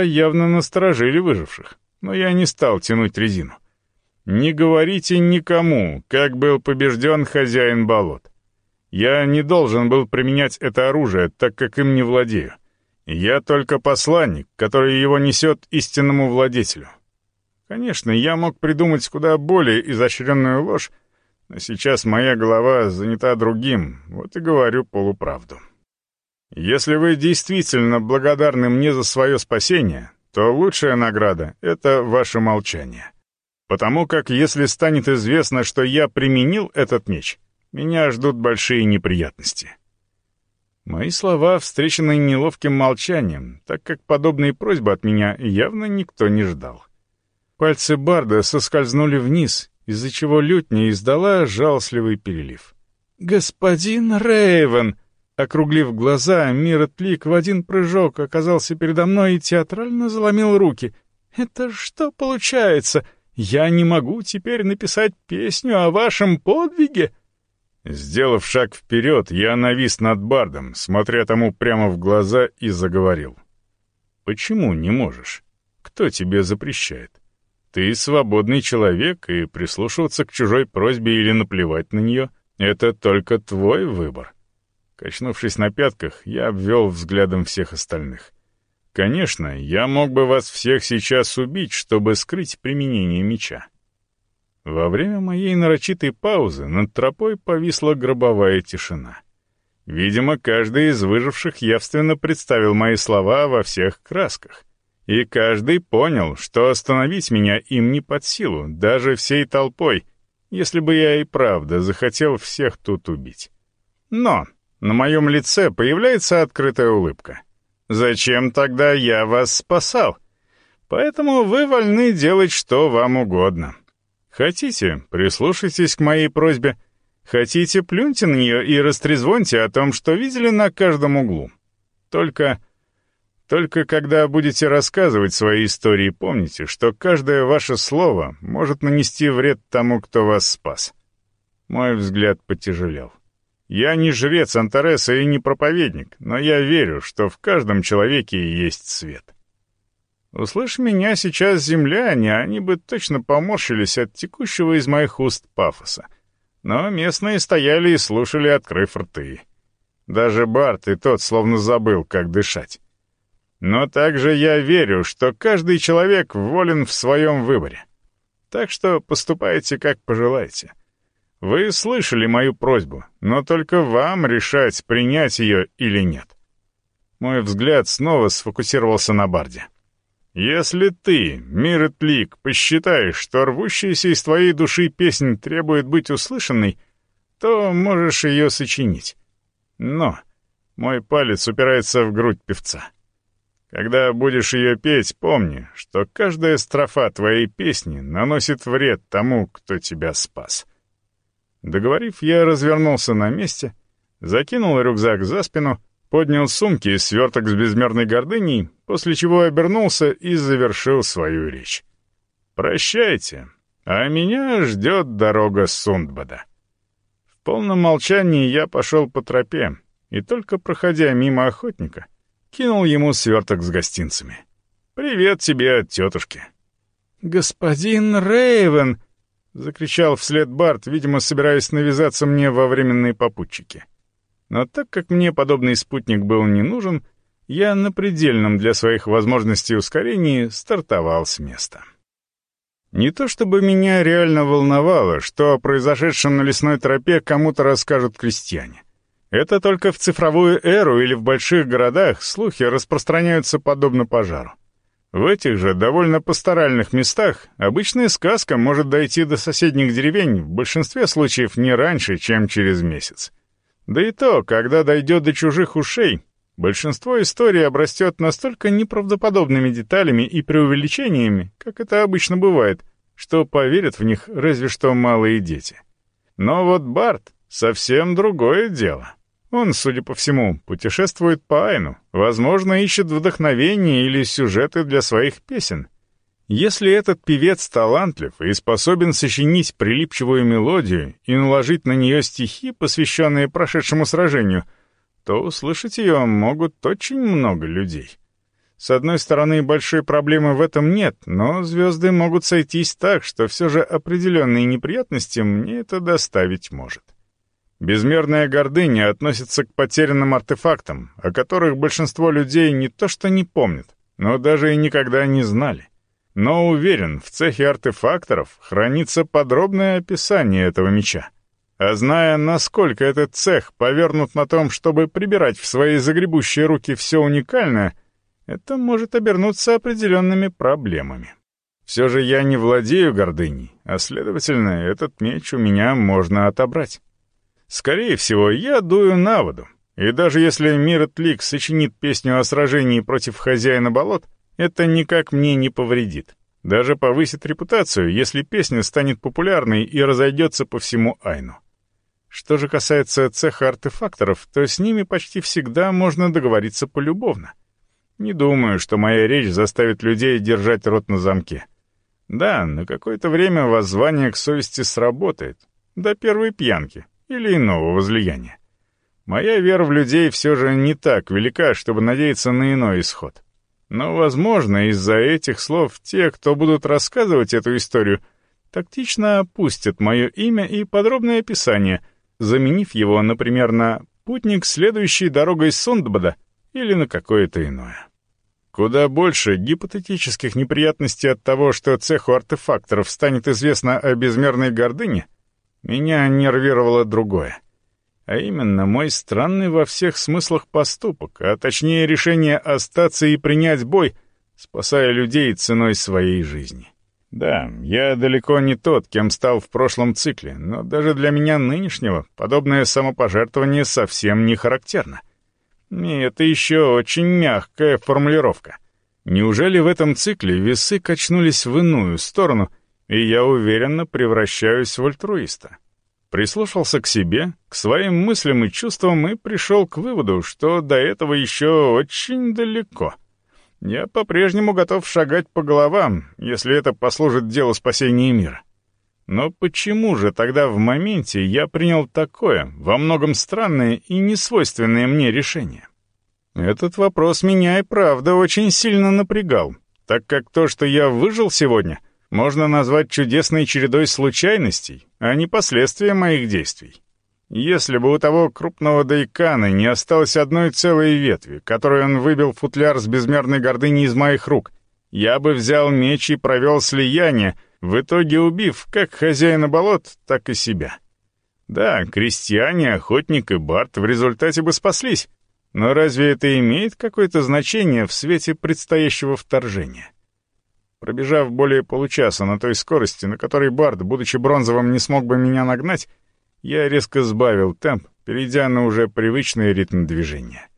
явно насторожили выживших, но я не стал тянуть резину. Не говорите никому, как был побежден хозяин болот. Я не должен был применять это оружие, так как им не владею. Я только посланник, который его несет истинному владетелю. Конечно, я мог придумать куда более изощренную ложь, но сейчас моя голова занята другим, вот и говорю полуправду. Если вы действительно благодарны мне за свое спасение, то лучшая награда — это ваше молчание. Потому как если станет известно, что я применил этот меч, меня ждут большие неприятности. Мои слова встречены неловким молчанием, так как подобные просьбы от меня явно никто не ждал. Пальцы Барда соскользнули вниз, из-за чего лютня издала жалостливый перелив. «Господин Рейвен!» Округлив глаза, Мирот Лик в один прыжок оказался передо мной и театрально заломил руки. «Это что получается? Я не могу теперь написать песню о вашем подвиге?» Сделав шаг вперед, я навис над Бардом, смотря тому прямо в глаза, и заговорил. «Почему не можешь? Кто тебе запрещает? Ты свободный человек, и прислушиваться к чужой просьбе или наплевать на нее — это только твой выбор». Качнувшись на пятках, я обвел взглядом всех остальных. «Конечно, я мог бы вас всех сейчас убить, чтобы скрыть применение меча. Во время моей нарочитой паузы над тропой повисла гробовая тишина. Видимо, каждый из выживших явственно представил мои слова во всех красках. И каждый понял, что остановить меня им не под силу, даже всей толпой, если бы я и правда захотел всех тут убить. Но на моем лице появляется открытая улыбка. «Зачем тогда я вас спасал? Поэтому вы вольны делать что вам угодно». Хотите, прислушайтесь к моей просьбе. Хотите, плюньте на нее и растрезвоньте о том, что видели на каждом углу. Только... Только когда будете рассказывать свои истории, помните, что каждое ваше слово может нанести вред тому, кто вас спас. Мой взгляд потяжелел. Я не жрец Антареса и не проповедник, но я верю, что в каждом человеке есть свет. Услышь меня сейчас земляне, они бы точно поморщились от текущего из моих уст пафоса. Но местные стояли и слушали, открыв рты. Даже Барт и тот словно забыл, как дышать. Но также я верю, что каждый человек волен в своем выборе. Так что поступайте, как пожелаете. Вы слышали мою просьбу, но только вам решать, принять ее или нет. Мой взгляд снова сфокусировался на Барде. Если ты, Миретлик, посчитаешь, что рвущаяся из твоей души песнь требует быть услышанной, то можешь ее сочинить. Но мой палец упирается в грудь певца. Когда будешь ее петь, помни, что каждая строфа твоей песни наносит вред тому, кто тебя спас. Договорив, я развернулся на месте, закинул рюкзак за спину — поднял сумки и сверток с безмерной гордыней, после чего обернулся и завершил свою речь. «Прощайте, а меня ждет дорога Сундбада». В полном молчании я пошел по тропе, и только проходя мимо охотника, кинул ему сверток с гостинцами. «Привет тебе от тетушки». «Господин Рейвен!» — закричал вслед Барт, видимо, собираясь навязаться мне во временные попутчики. Но так как мне подобный спутник был не нужен, я на предельном для своих возможностей ускорении стартовал с места. Не то чтобы меня реально волновало, что о произошедшем на лесной тропе кому-то расскажут крестьяне. Это только в цифровую эру или в больших городах слухи распространяются подобно пожару. В этих же довольно пасторальных местах обычная сказка может дойти до соседних деревень в большинстве случаев не раньше, чем через месяц. Да и то, когда дойдет до чужих ушей, большинство историй обрастет настолько неправдоподобными деталями и преувеличениями, как это обычно бывает, что поверят в них разве что малые дети. Но вот Барт — совсем другое дело. Он, судя по всему, путешествует по Айну, возможно, ищет вдохновение или сюжеты для своих песен. Если этот певец талантлив и способен сочинить прилипчивую мелодию и наложить на нее стихи, посвященные прошедшему сражению, то услышать ее могут очень много людей. С одной стороны, большой проблемы в этом нет, но звезды могут сойтись так, что все же определенные неприятности мне это доставить может. Безмерная гордыня относится к потерянным артефактам, о которых большинство людей не то что не помнят, но даже и никогда не знали. Но уверен, в цехе артефакторов хранится подробное описание этого меча. А зная, насколько этот цех повернут на том, чтобы прибирать в свои загребущие руки все уникальное, это может обернуться определенными проблемами. Все же я не владею гордыней, а, следовательно, этот меч у меня можно отобрать. Скорее всего, я дую на воду, и даже если Мирот Лик сочинит песню о сражении против хозяина болот, это никак мне не повредит. Даже повысит репутацию, если песня станет популярной и разойдется по всему Айну. Что же касается цеха артефакторов, то с ними почти всегда можно договориться полюбовно. Не думаю, что моя речь заставит людей держать рот на замке. Да, на какое-то время воззвание к совести сработает. До первой пьянки или иного возлияния. Моя вера в людей все же не так велика, чтобы надеяться на иной исход. Но, возможно, из-за этих слов те, кто будут рассказывать эту историю, тактично опустят мое имя и подробное описание, заменив его, например, на «путник, следующий дорогой Сундбада» или на какое-то иное. Куда больше гипотетических неприятностей от того, что цеху артефакторов станет известно о безмерной гордыне, меня нервировало другое. А именно, мой странный во всех смыслах поступок, а точнее решение остаться и принять бой, спасая людей ценой своей жизни. Да, я далеко не тот, кем стал в прошлом цикле, но даже для меня нынешнего подобное самопожертвование совсем не характерно. И это еще очень мягкая формулировка. Неужели в этом цикле весы качнулись в иную сторону, и я уверенно превращаюсь в альтруиста? Прислушался к себе, к своим мыслям и чувствам и пришел к выводу, что до этого еще очень далеко. Я по-прежнему готов шагать по головам, если это послужит делу спасения мира. Но почему же тогда в моменте я принял такое, во многом странное и несвойственное мне решение? Этот вопрос меня и правда очень сильно напрягал, так как то, что я выжил сегодня, можно назвать чудесной чередой случайностей, а не последствия моих действий. Если бы у того крупного дайкана не осталось одной целой ветви, которую он выбил футляр с безмерной гордыней из моих рук, я бы взял меч и провел слияние, в итоге убив как хозяина болот, так и себя. Да, крестьяне, охотник и Барт в результате бы спаслись, но разве это имеет какое-то значение в свете предстоящего вторжения? Пробежав более получаса на той скорости, на которой Барт, будучи бронзовым, не смог бы меня нагнать, я резко сбавил темп, перейдя на уже привычный ритм движения.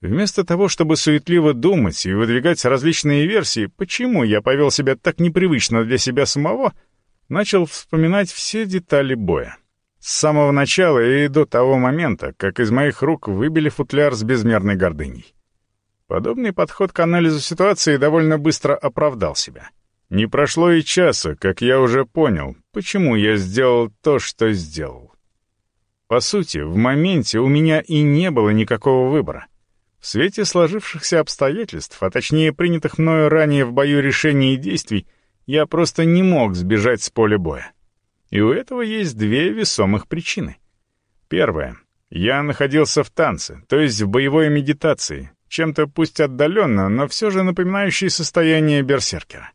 Вместо того, чтобы суетливо думать и выдвигать различные версии, почему я повел себя так непривычно для себя самого, начал вспоминать все детали боя. С самого начала и до того момента, как из моих рук выбили футляр с безмерной гордыней. Подобный подход к анализу ситуации довольно быстро оправдал себя. Не прошло и часа, как я уже понял, почему я сделал то, что сделал. По сути, в моменте у меня и не было никакого выбора. В свете сложившихся обстоятельств, а точнее принятых мною ранее в бою решений и действий, я просто не мог сбежать с поля боя. И у этого есть две весомых причины. Первое. Я находился в танце, то есть в боевой медитации, чем-то пусть отдаленно, но все же напоминающей состояние берсеркера.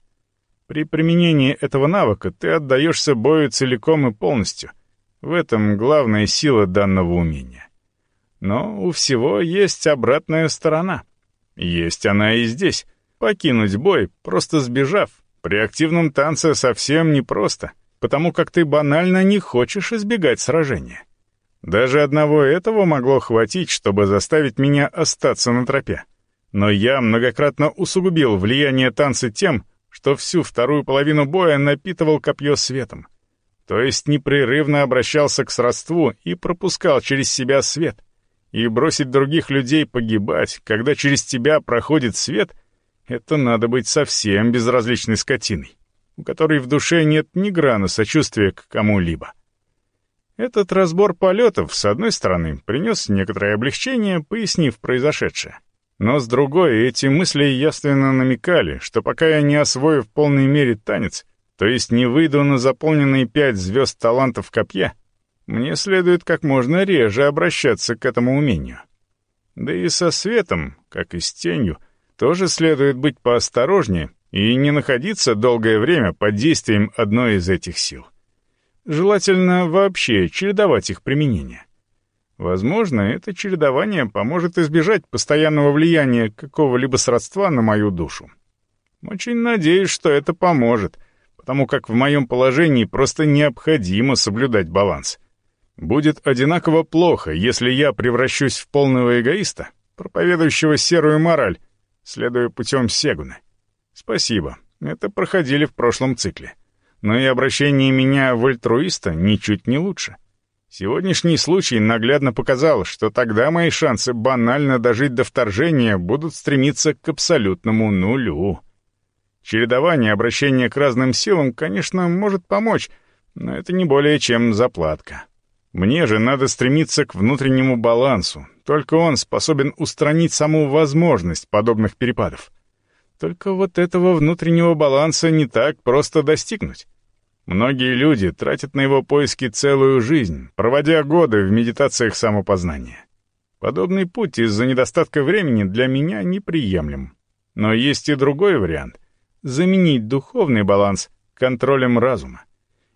При применении этого навыка ты отдаешься бою целиком и полностью. В этом главная сила данного умения. Но у всего есть обратная сторона. Есть она и здесь. Покинуть бой, просто сбежав, при активном танце совсем непросто, потому как ты банально не хочешь избегать сражения. Даже одного этого могло хватить, чтобы заставить меня остаться на тропе. Но я многократно усугубил влияние танца тем, что всю вторую половину боя напитывал копье светом. То есть непрерывно обращался к сродству и пропускал через себя свет. И бросить других людей погибать, когда через тебя проходит свет, это надо быть совсем безразличной скотиной, у которой в душе нет ни грана сочувствия к кому-либо. Этот разбор полетов, с одной стороны, принес некоторое облегчение, пояснив произошедшее. Но с другой, эти мысли ясно намекали, что пока я не освою в полной мере танец, то есть не выйду на заполненные пять звезд талантов копья, мне следует как можно реже обращаться к этому умению. Да и со светом, как и с тенью, тоже следует быть поосторожнее и не находиться долгое время под действием одной из этих сил. Желательно вообще чередовать их применение. Возможно, это чередование поможет избежать постоянного влияния какого-либо сродства на мою душу. Очень надеюсь, что это поможет, потому как в моем положении просто необходимо соблюдать баланс. Будет одинаково плохо, если я превращусь в полного эгоиста, проповедующего серую мораль, следуя путем Сегуны. Спасибо, это проходили в прошлом цикле. Но и обращение меня в альтруиста ничуть не лучше. Сегодняшний случай наглядно показал, что тогда мои шансы банально дожить до вторжения будут стремиться к абсолютному нулю. Чередование обращения к разным силам, конечно, может помочь, но это не более чем заплатка. Мне же надо стремиться к внутреннему балансу, только он способен устранить саму возможность подобных перепадов. Только вот этого внутреннего баланса не так просто достигнуть. Многие люди тратят на его поиски целую жизнь, проводя годы в медитациях самопознания. Подобный путь из-за недостатка времени для меня неприемлем. Но есть и другой вариант — заменить духовный баланс контролем разума.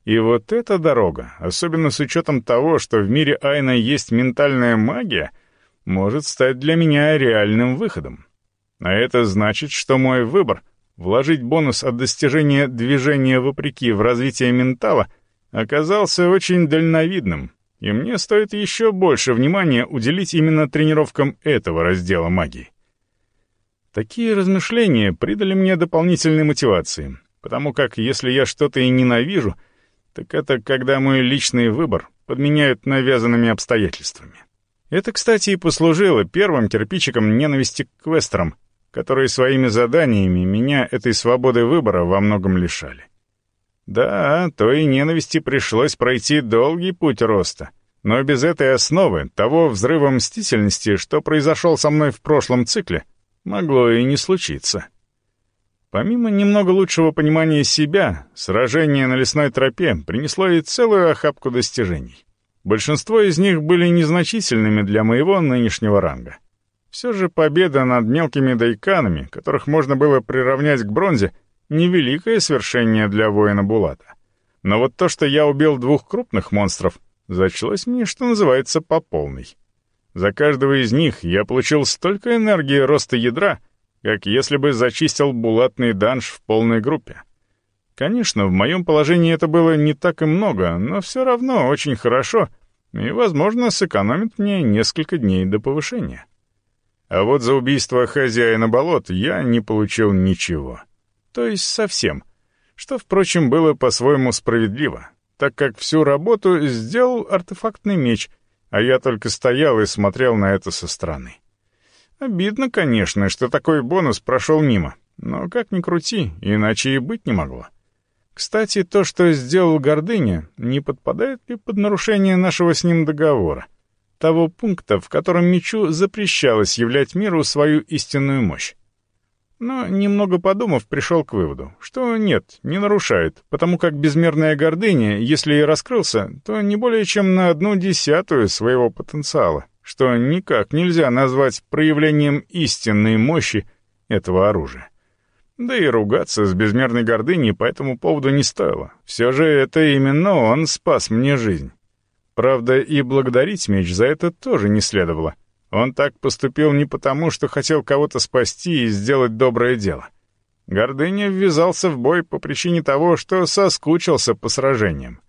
И вот эта дорога, особенно с учетом того, что в мире Айна есть ментальная магия, может стать для меня реальным выходом. А это значит, что мой выбор — вложить бонус от достижения движения вопреки в развитие ментала оказался очень дальновидным, и мне стоит еще больше внимания уделить именно тренировкам этого раздела магии. Такие размышления придали мне дополнительной мотивации, потому как если я что-то и ненавижу, так это когда мой личный выбор подменяют навязанными обстоятельствами. Это, кстати, и послужило первым кирпичиком ненависти к квестерам, которые своими заданиями меня этой свободы выбора во многом лишали. Да, той ненависти пришлось пройти долгий путь роста, но без этой основы, того взрыва мстительности, что произошел со мной в прошлом цикле, могло и не случиться. Помимо немного лучшего понимания себя, сражение на лесной тропе принесло и целую охапку достижений. Большинство из них были незначительными для моего нынешнего ранга. Все же победа над мелкими дайканами, которых можно было приравнять к бронзе, невеликое свершение для воина Булата. Но вот то, что я убил двух крупных монстров, зачлось мне, что называется, по полной. За каждого из них я получил столько энергии роста ядра, как если бы зачистил булатный данж в полной группе. Конечно, в моем положении это было не так и много, но все равно очень хорошо и, возможно, сэкономит мне несколько дней до повышения. А вот за убийство хозяина болот я не получил ничего. То есть совсем. Что, впрочем, было по-своему справедливо, так как всю работу сделал артефактный меч, а я только стоял и смотрел на это со стороны. Обидно, конечно, что такой бонус прошел мимо, но как ни крути, иначе и быть не могло. Кстати, то, что сделал Гордыня, не подпадает ли под нарушение нашего с ним договора? Того пункта, в котором мечу запрещалось являть миру свою истинную мощь. Но, немного подумав, пришел к выводу, что нет, не нарушает, потому как безмерная гордыня, если и раскрылся, то не более чем на одну десятую своего потенциала, что никак нельзя назвать проявлением истинной мощи этого оружия. Да и ругаться с безмерной гордыней по этому поводу не стоило. Все же это именно он спас мне жизнь. Правда, и благодарить меч за это тоже не следовало. Он так поступил не потому, что хотел кого-то спасти и сделать доброе дело. Гордыня ввязался в бой по причине того, что соскучился по сражениям.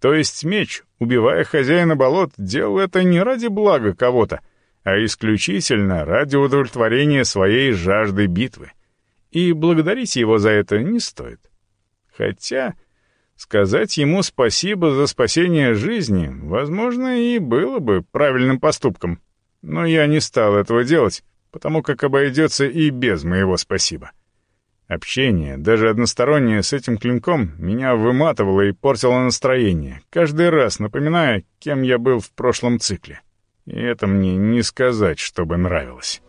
То есть меч, убивая хозяина болот, делал это не ради блага кого-то, а исключительно ради удовлетворения своей жажды битвы. И благодарить его за это не стоит. Хотя Сказать ему спасибо за спасение жизни, возможно, и было бы правильным поступком. Но я не стал этого делать, потому как обойдется и без моего спасибо. Общение, даже одностороннее с этим клинком, меня выматывало и портило настроение, каждый раз напоминая, кем я был в прошлом цикле. И это мне не сказать, чтобы нравилось.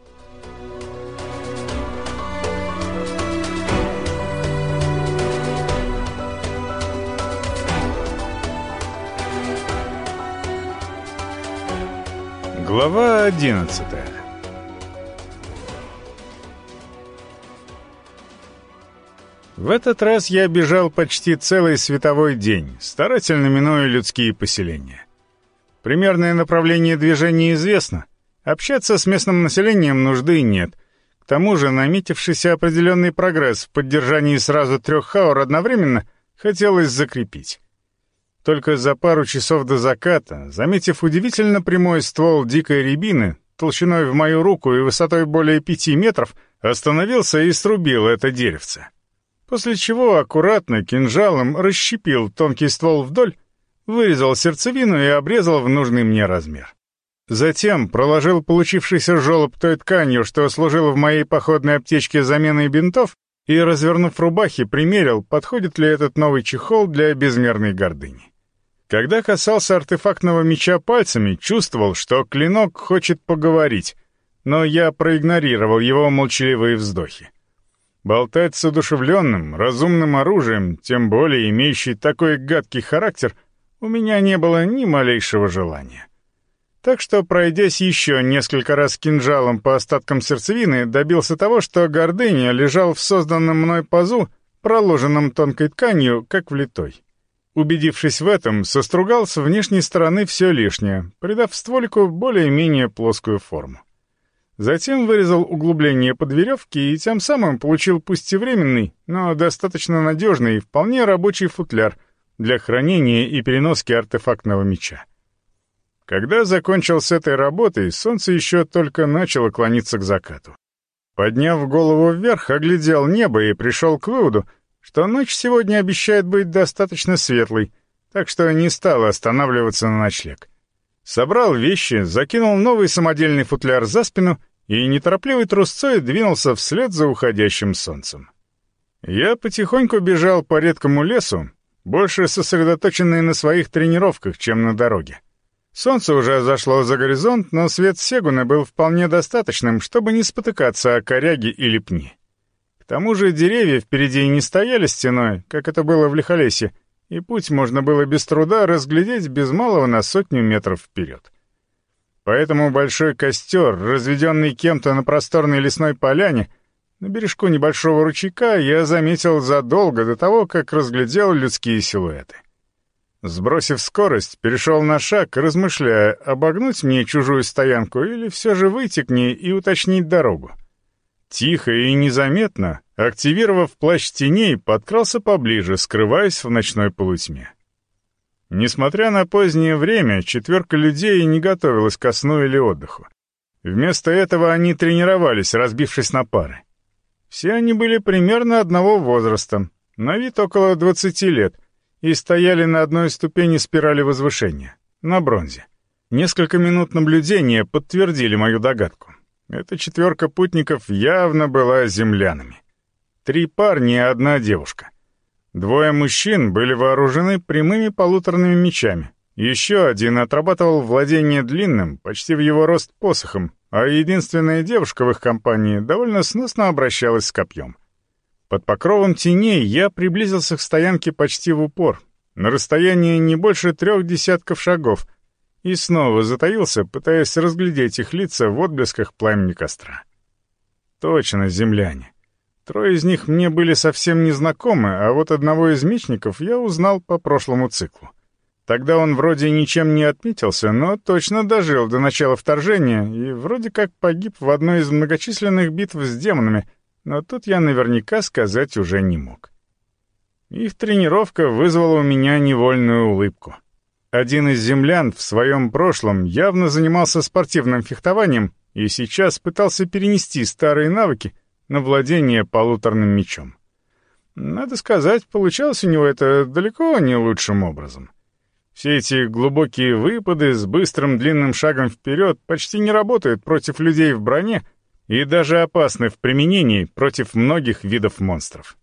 Глава одиннадцатая В этот раз я бежал почти целый световой день, старательно минуя людские поселения. Примерное направление движения известно. Общаться с местным населением нужды нет. К тому же наметившийся определенный прогресс в поддержании сразу трех хаур одновременно хотелось закрепить. Только за пару часов до заката, заметив удивительно прямой ствол дикой рябины, толщиной в мою руку и высотой более пяти метров, остановился и срубил это деревце. После чего аккуратно кинжалом расщепил тонкий ствол вдоль, вырезал сердцевину и обрезал в нужный мне размер. Затем проложил получившийся желоб той тканью, что служила в моей походной аптечке заменой бинтов, и, развернув рубахи, примерил, подходит ли этот новый чехол для безмерной гордыни. Когда касался артефактного меча пальцами, чувствовал, что клинок хочет поговорить, но я проигнорировал его молчаливые вздохи. Болтать с одушевленным, разумным оружием, тем более имеющий такой гадкий характер, у меня не было ни малейшего желания. Так что, пройдясь еще несколько раз кинжалом по остаткам сердцевины, добился того, что гордыня лежал в созданном мной пазу, проложенном тонкой тканью, как влитой. Убедившись в этом, состругал с внешней стороны все лишнее, придав стволику более-менее плоскую форму. Затем вырезал углубление под веревки и тем самым получил пусть и временный, но достаточно надежный и вполне рабочий футляр для хранения и переноски артефактного меча. Когда закончил с этой работой, солнце еще только начало клониться к закату. Подняв голову вверх, оглядел небо и пришел к выводу, что ночь сегодня обещает быть достаточно светлой, так что не стал останавливаться на ночлег. Собрал вещи, закинул новый самодельный футляр за спину и неторопливой трусцой двинулся вслед за уходящим солнцем. Я потихоньку бежал по редкому лесу, больше сосредоточенный на своих тренировках, чем на дороге. Солнце уже зашло за горизонт, но свет Сегуна был вполне достаточным, чтобы не спотыкаться о коряги или пни. К тому же деревья впереди не стояли стеной, как это было в Лихолесе, и путь можно было без труда разглядеть без малого на сотню метров вперед. Поэтому большой костер, разведенный кем-то на просторной лесной поляне, на бережку небольшого ручейка, я заметил задолго до того, как разглядел людские силуэты. Сбросив скорость, перешел на шаг, размышляя, обогнуть мне чужую стоянку или все же выйти к ней и уточнить дорогу. Тихо и незаметно, активировав плащ теней, подкрался поближе, скрываясь в ночной полутьме. Несмотря на позднее время, четверка людей не готовилась ко сну или отдыху. Вместо этого они тренировались, разбившись на пары. Все они были примерно одного возраста, на вид около 20 лет, и стояли на одной ступени спирали возвышения, на бронзе. Несколько минут наблюдения подтвердили мою догадку. Эта четверка путников явно была землянами. Три парня и одна девушка. Двое мужчин были вооружены прямыми полуторными мечами. Еще один отрабатывал владение длинным, почти в его рост посохом, а единственная девушка в их компании довольно сносно обращалась с копьем. Под покровом теней я приблизился к стоянке почти в упор, на расстоянии не больше трех десятков шагов, и снова затаился, пытаясь разглядеть их лица в отблесках пламени костра. Точно, земляне. Трое из них мне были совсем незнакомы, а вот одного из мечников я узнал по прошлому циклу. Тогда он вроде ничем не отметился, но точно дожил до начала вторжения и вроде как погиб в одной из многочисленных битв с демонами — но тут я наверняка сказать уже не мог. Их тренировка вызвала у меня невольную улыбку. Один из землян в своем прошлом явно занимался спортивным фехтованием и сейчас пытался перенести старые навыки на владение полуторным мечом. Надо сказать, получалось у него это далеко не лучшим образом. Все эти глубокие выпады с быстрым длинным шагом вперед почти не работают против людей в броне — и даже опасны в применении против многих видов монстров.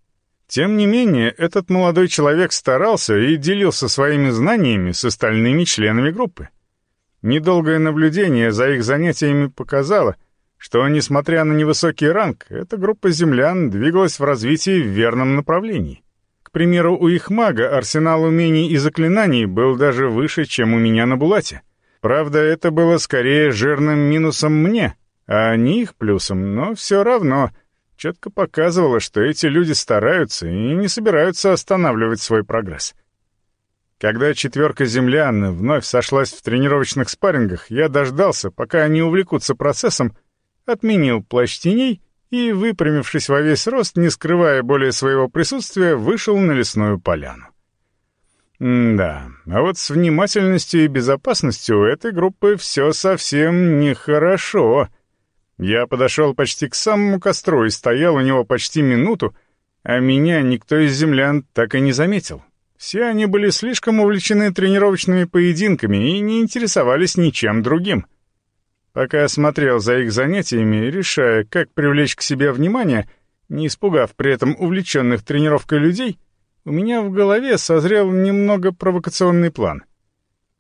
Тем не менее, этот молодой человек старался и делился своими знаниями с остальными членами группы. Недолгое наблюдение за их занятиями показало, что, несмотря на невысокий ранг, эта группа землян двигалась в развитии в верном направлении. К примеру, у их мага арсенал умений и заклинаний был даже выше, чем у меня на Булате. Правда, это было скорее жирным минусом мне, а не их плюсом, но все равно четко показывало, что эти люди стараются и не собираются останавливать свой прогресс. Когда четверка землян вновь сошлась в тренировочных спаррингах, я дождался, пока они увлекутся процессом, отменил плащ теней и, выпрямившись во весь рост, не скрывая более своего присутствия, вышел на лесную поляну. М да, а вот с внимательностью и безопасностью у этой группы все совсем нехорошо. Я подошел почти к самому костру и стоял у него почти минуту, а меня никто из землян так и не заметил. Все они были слишком увлечены тренировочными поединками и не интересовались ничем другим. Пока я смотрел за их занятиями, решая, как привлечь к себе внимание, не испугав при этом увлеченных тренировкой людей, у меня в голове созрел немного провокационный план.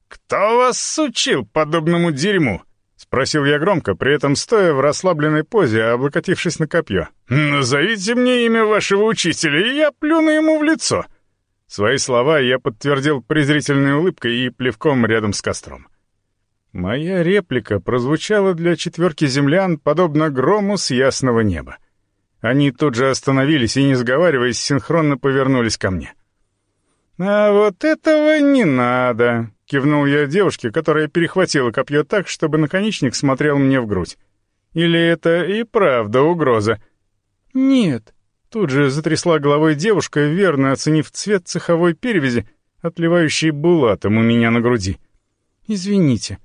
«Кто вас сучил подобному дерьму?» — спросил я громко, при этом стоя в расслабленной позе, облокотившись на копье. «Назовите мне имя вашего учителя, и я плюну ему в лицо». Свои слова я подтвердил презрительной улыбкой и плевком рядом с костром. Моя реплика прозвучала для четверки землян подобно грому с ясного неба. Они тут же остановились и, не сговариваясь, синхронно повернулись ко мне. «А вот этого не надо», — кивнул я девушке, которая перехватила копье так, чтобы наконечник смотрел мне в грудь. «Или это и правда угроза?» «Нет», Тут же затрясла головой девушка, верно оценив цвет цеховой перевязи, отливающей булатом у меня на груди. «Извините».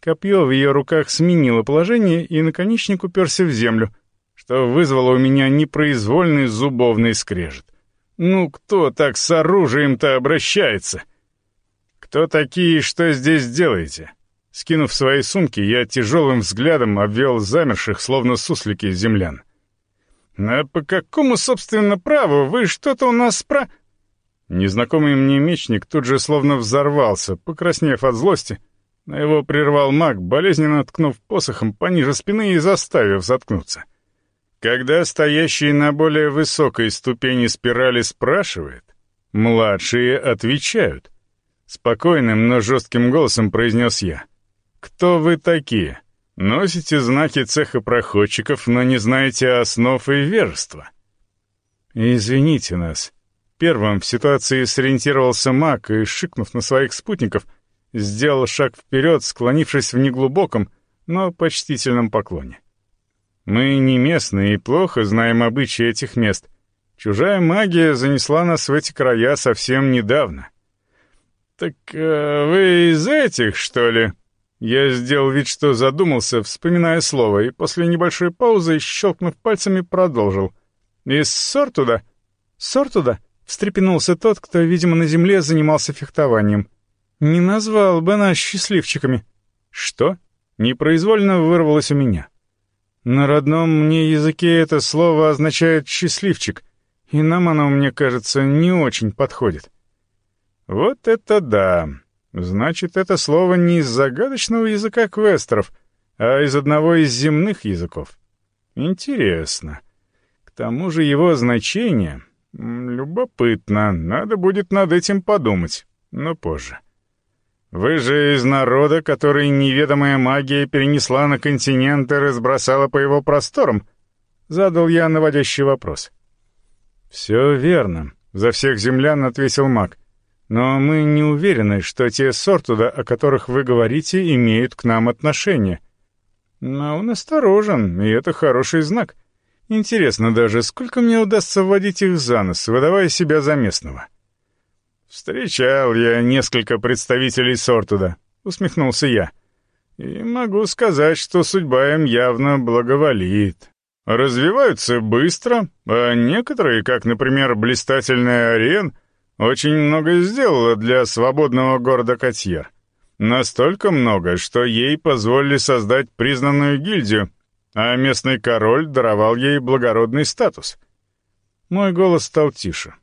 Копье в ее руках сменило положение, и наконечник уперся в землю, что вызвало у меня непроизвольный зубовный скрежет. «Ну кто так с оружием-то обращается?» «Кто такие что здесь делаете?» Скинув свои сумки, я тяжелым взглядом обвел замерших, словно суслики, землян. «А по какому, собственно, праву вы что-то у нас спра...» Незнакомый мне мечник тут же словно взорвался, покраснев от злости. Но его прервал маг, болезненно ткнув посохом пониже спины и заставив заткнуться. Когда стоящий на более высокой ступени спирали спрашивает, младшие отвечают. Спокойным, но жестким голосом произнес я. «Кто вы такие?» Носите знаки цеха проходчиков, но не знаете основ и вежества. Извините нас. Первым в ситуации сориентировался маг и, шикнув на своих спутников, сделал шаг вперед, склонившись в неглубоком, но почтительном поклоне. Мы не местные и плохо знаем обычаи этих мест. Чужая магия занесла нас в эти края совсем недавно. «Так э, вы из этих, что ли?» Я сделал вид, что задумался, вспоминая слово, и после небольшой паузы, щелкнув пальцами, продолжил. «Из Сортуда?» «Сортуда?» — встрепенулся тот, кто, видимо, на земле занимался фехтованием. «Не назвал бы нас счастливчиками». «Что?» — непроизвольно вырвалось у меня. На родном мне языке это слово означает «счастливчик», и нам оно, мне кажется, не очень подходит. «Вот это да!» Значит, это слово не из загадочного языка квестеров, а из одного из земных языков. Интересно. К тому же его значение... Любопытно, надо будет над этим подумать, но позже. Вы же из народа, который неведомая магия перенесла на континент и разбросала по его просторам? Задал я наводящий вопрос. «Все верно», — за всех землян ответил маг. Но мы не уверены, что те сортуда, о которых вы говорите, имеют к нам отношение. Но он осторожен, и это хороший знак. Интересно даже, сколько мне удастся вводить их за нос, выдавая себя за местного. «Встречал я несколько представителей сортуда», — усмехнулся я. «И могу сказать, что судьба им явно благоволит. Развиваются быстро, а некоторые, как, например, блистательная арен, очень много сделала для свободного города Котьер. Настолько много, что ей позволили создать признанную гильдию, а местный король даровал ей благородный статус. Мой голос стал тише.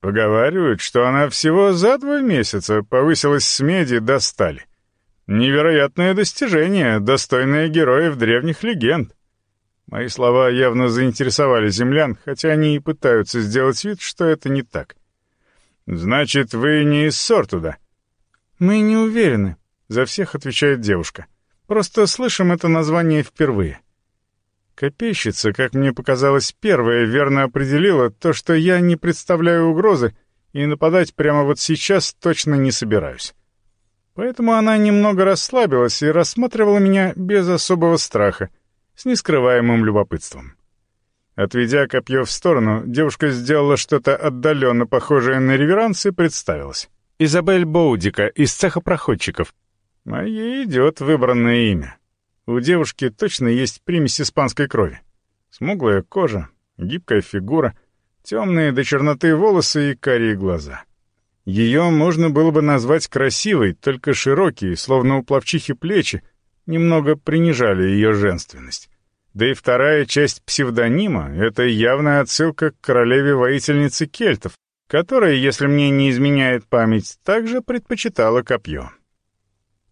Поговаривают, что она всего за два месяца повысилась с меди до стали. Невероятное достижение, достойное героев древних легенд. Мои слова явно заинтересовали землян, хотя они и пытаются сделать вид, что это не так. «Значит, вы не из Сортуда?» «Мы не уверены», — за всех отвечает девушка. «Просто слышим это название впервые». Копейщица, как мне показалось, первая верно определила то, что я не представляю угрозы и нападать прямо вот сейчас точно не собираюсь. Поэтому она немного расслабилась и рассматривала меня без особого страха, с нескрываемым любопытством. Отведя копье в сторону, девушка сделала что-то отдаленно похожее на реверанс и представилась. «Изабель Боудика из цеха проходчиков». А ей идет выбранное имя. У девушки точно есть примесь испанской крови. Смуглая кожа, гибкая фигура, темные до черноты волосы и карие глаза. Ее можно было бы назвать красивой, только широкие, словно у плавчихи плечи, немного принижали ее женственность. Да и вторая часть псевдонима — это явная отсылка к королеве-воительнице кельтов, которая, если мне не изменяет память, также предпочитала копье.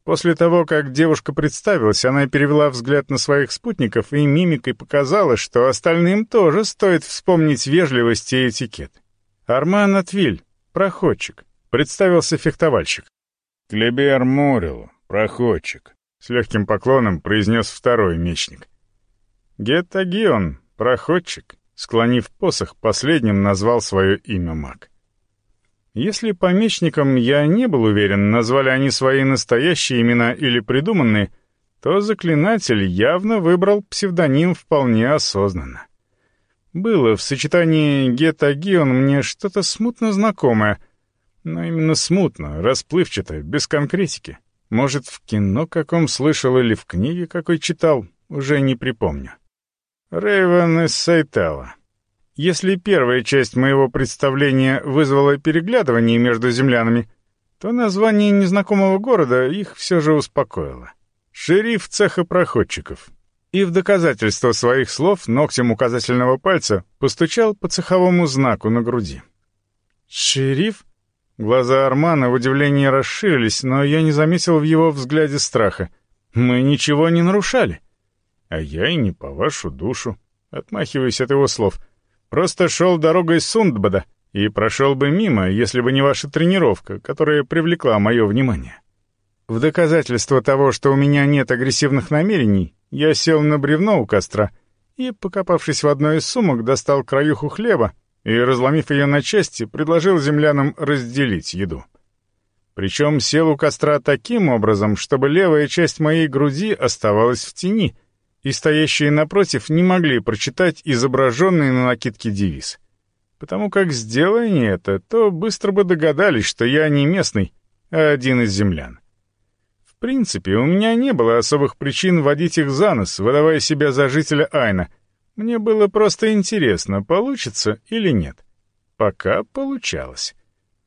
После того, как девушка представилась, она перевела взгляд на своих спутников и мимикой показала, что остальным тоже стоит вспомнить вежливость и этикет. Арман Атвиль, проходчик, представился фехтовальщик. «Клебер Мурил, проходчик», — с легким поклоном произнес второй мечник. Гетагион, проходчик, склонив посох, последним назвал свое имя маг. Если помещникам я не был уверен, назвали они свои настоящие имена или придуманные, то заклинатель явно выбрал псевдоним вполне осознанно. Было в сочетании Гетагион мне что-то смутно знакомое, но именно смутно, расплывчато, без конкретики. Может, в кино каком слышал или в книге какой читал, уже не припомню. Рейвен из Сайтала. Если первая часть моего представления вызвала переглядывание между землянами, то название незнакомого города их все же успокоило. Шериф цеха проходчиков. И в доказательство своих слов ногтем указательного пальца постучал по цеховому знаку на груди. «Шериф?» Глаза Армана в удивлении расширились, но я не заметил в его взгляде страха. «Мы ничего не нарушали». «А я и не по вашу душу», отмахиваясь от его слов — Просто шел дорогой Сундбада и прошел бы мимо, если бы не ваша тренировка, которая привлекла мое внимание. В доказательство того, что у меня нет агрессивных намерений, я сел на бревно у костра и, покопавшись в одной из сумок, достал краюху хлеба и, разломив ее на части, предложил землянам разделить еду. Причем сел у костра таким образом, чтобы левая часть моей груди оставалась в тени, и стоящие напротив не могли прочитать изображенный на накидке девиз. Потому как, сделая они это, то быстро бы догадались, что я не местный, а один из землян. В принципе, у меня не было особых причин водить их за нос, выдавая себя за жителя Айна. Мне было просто интересно, получится или нет. Пока получалось.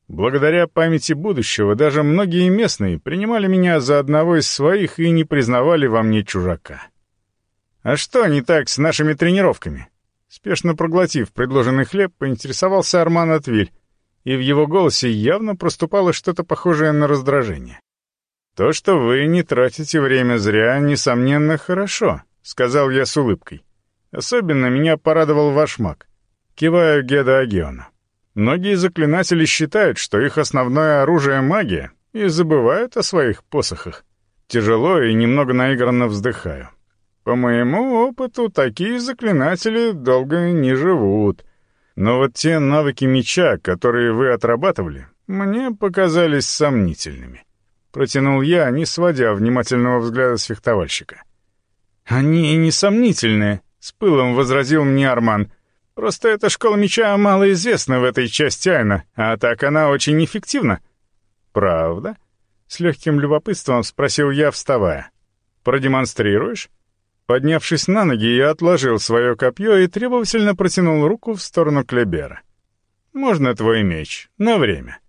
Благодаря памяти будущего даже многие местные принимали меня за одного из своих и не признавали во мне чужака. «А что не так с нашими тренировками?» Спешно проглотив предложенный хлеб, поинтересовался Арман Атвиль, и в его голосе явно проступало что-то похожее на раздражение. «То, что вы не тратите время зря, несомненно, хорошо», — сказал я с улыбкой. «Особенно меня порадовал ваш маг», — кивая Геда Агиона. «Многие заклинатели считают, что их основное оружие — магия, и забывают о своих посохах. Тяжело и немного наигранно вздыхаю. По моему опыту, такие заклинатели долго не живут. Но вот те навыки меча, которые вы отрабатывали, мне показались сомнительными. Протянул я, не сводя внимательного взгляда с фехтовальщика. «Они несомнительные», — с пылом возразил мне Арман. «Просто эта школа меча малоизвестна в этой части Айна, а так она очень эффективна». «Правда?» — с легким любопытством спросил я, вставая. «Продемонстрируешь?» Поднявшись на ноги, я отложил свое копье и требовательно протянул руку в сторону Клебера. «Можно твой меч? На время».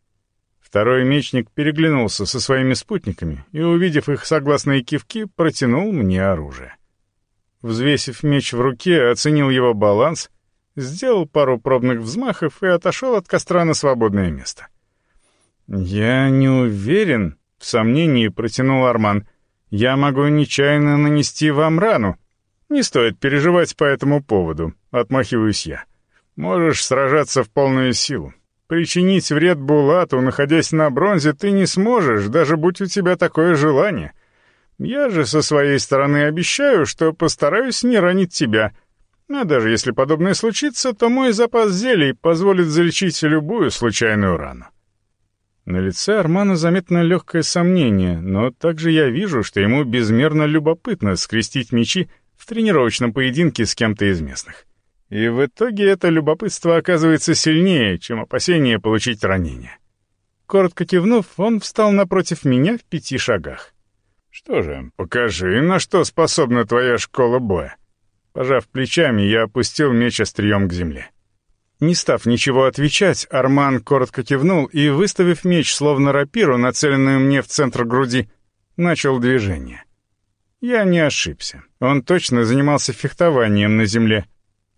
Второй мечник переглянулся со своими спутниками и, увидев их согласные кивки, протянул мне оружие. Взвесив меч в руке, оценил его баланс, сделал пару пробных взмахов и отошел от костра на свободное место. «Я не уверен», — в сомнении протянул Арман, — я могу нечаянно нанести вам рану. Не стоит переживать по этому поводу, отмахиваюсь я. Можешь сражаться в полную силу. Причинить вред Булату, находясь на бронзе, ты не сможешь, даже будь у тебя такое желание. Я же со своей стороны обещаю, что постараюсь не ранить тебя. А даже если подобное случится, то мой запас зелий позволит залечить любую случайную рану. На лице Армана заметно легкое сомнение, но также я вижу, что ему безмерно любопытно скрестить мечи в тренировочном поединке с кем-то из местных. И в итоге это любопытство оказывается сильнее, чем опасение получить ранение. Коротко кивнув, он встал напротив меня в пяти шагах. «Что же, покажи, на что способна твоя школа боя». Пожав плечами, я опустил меч острием к земле. Не став ничего отвечать, Арман коротко кивнул и, выставив меч словно рапиру, нацеленную мне в центр груди, начал движение. Я не ошибся. Он точно занимался фехтованием на земле.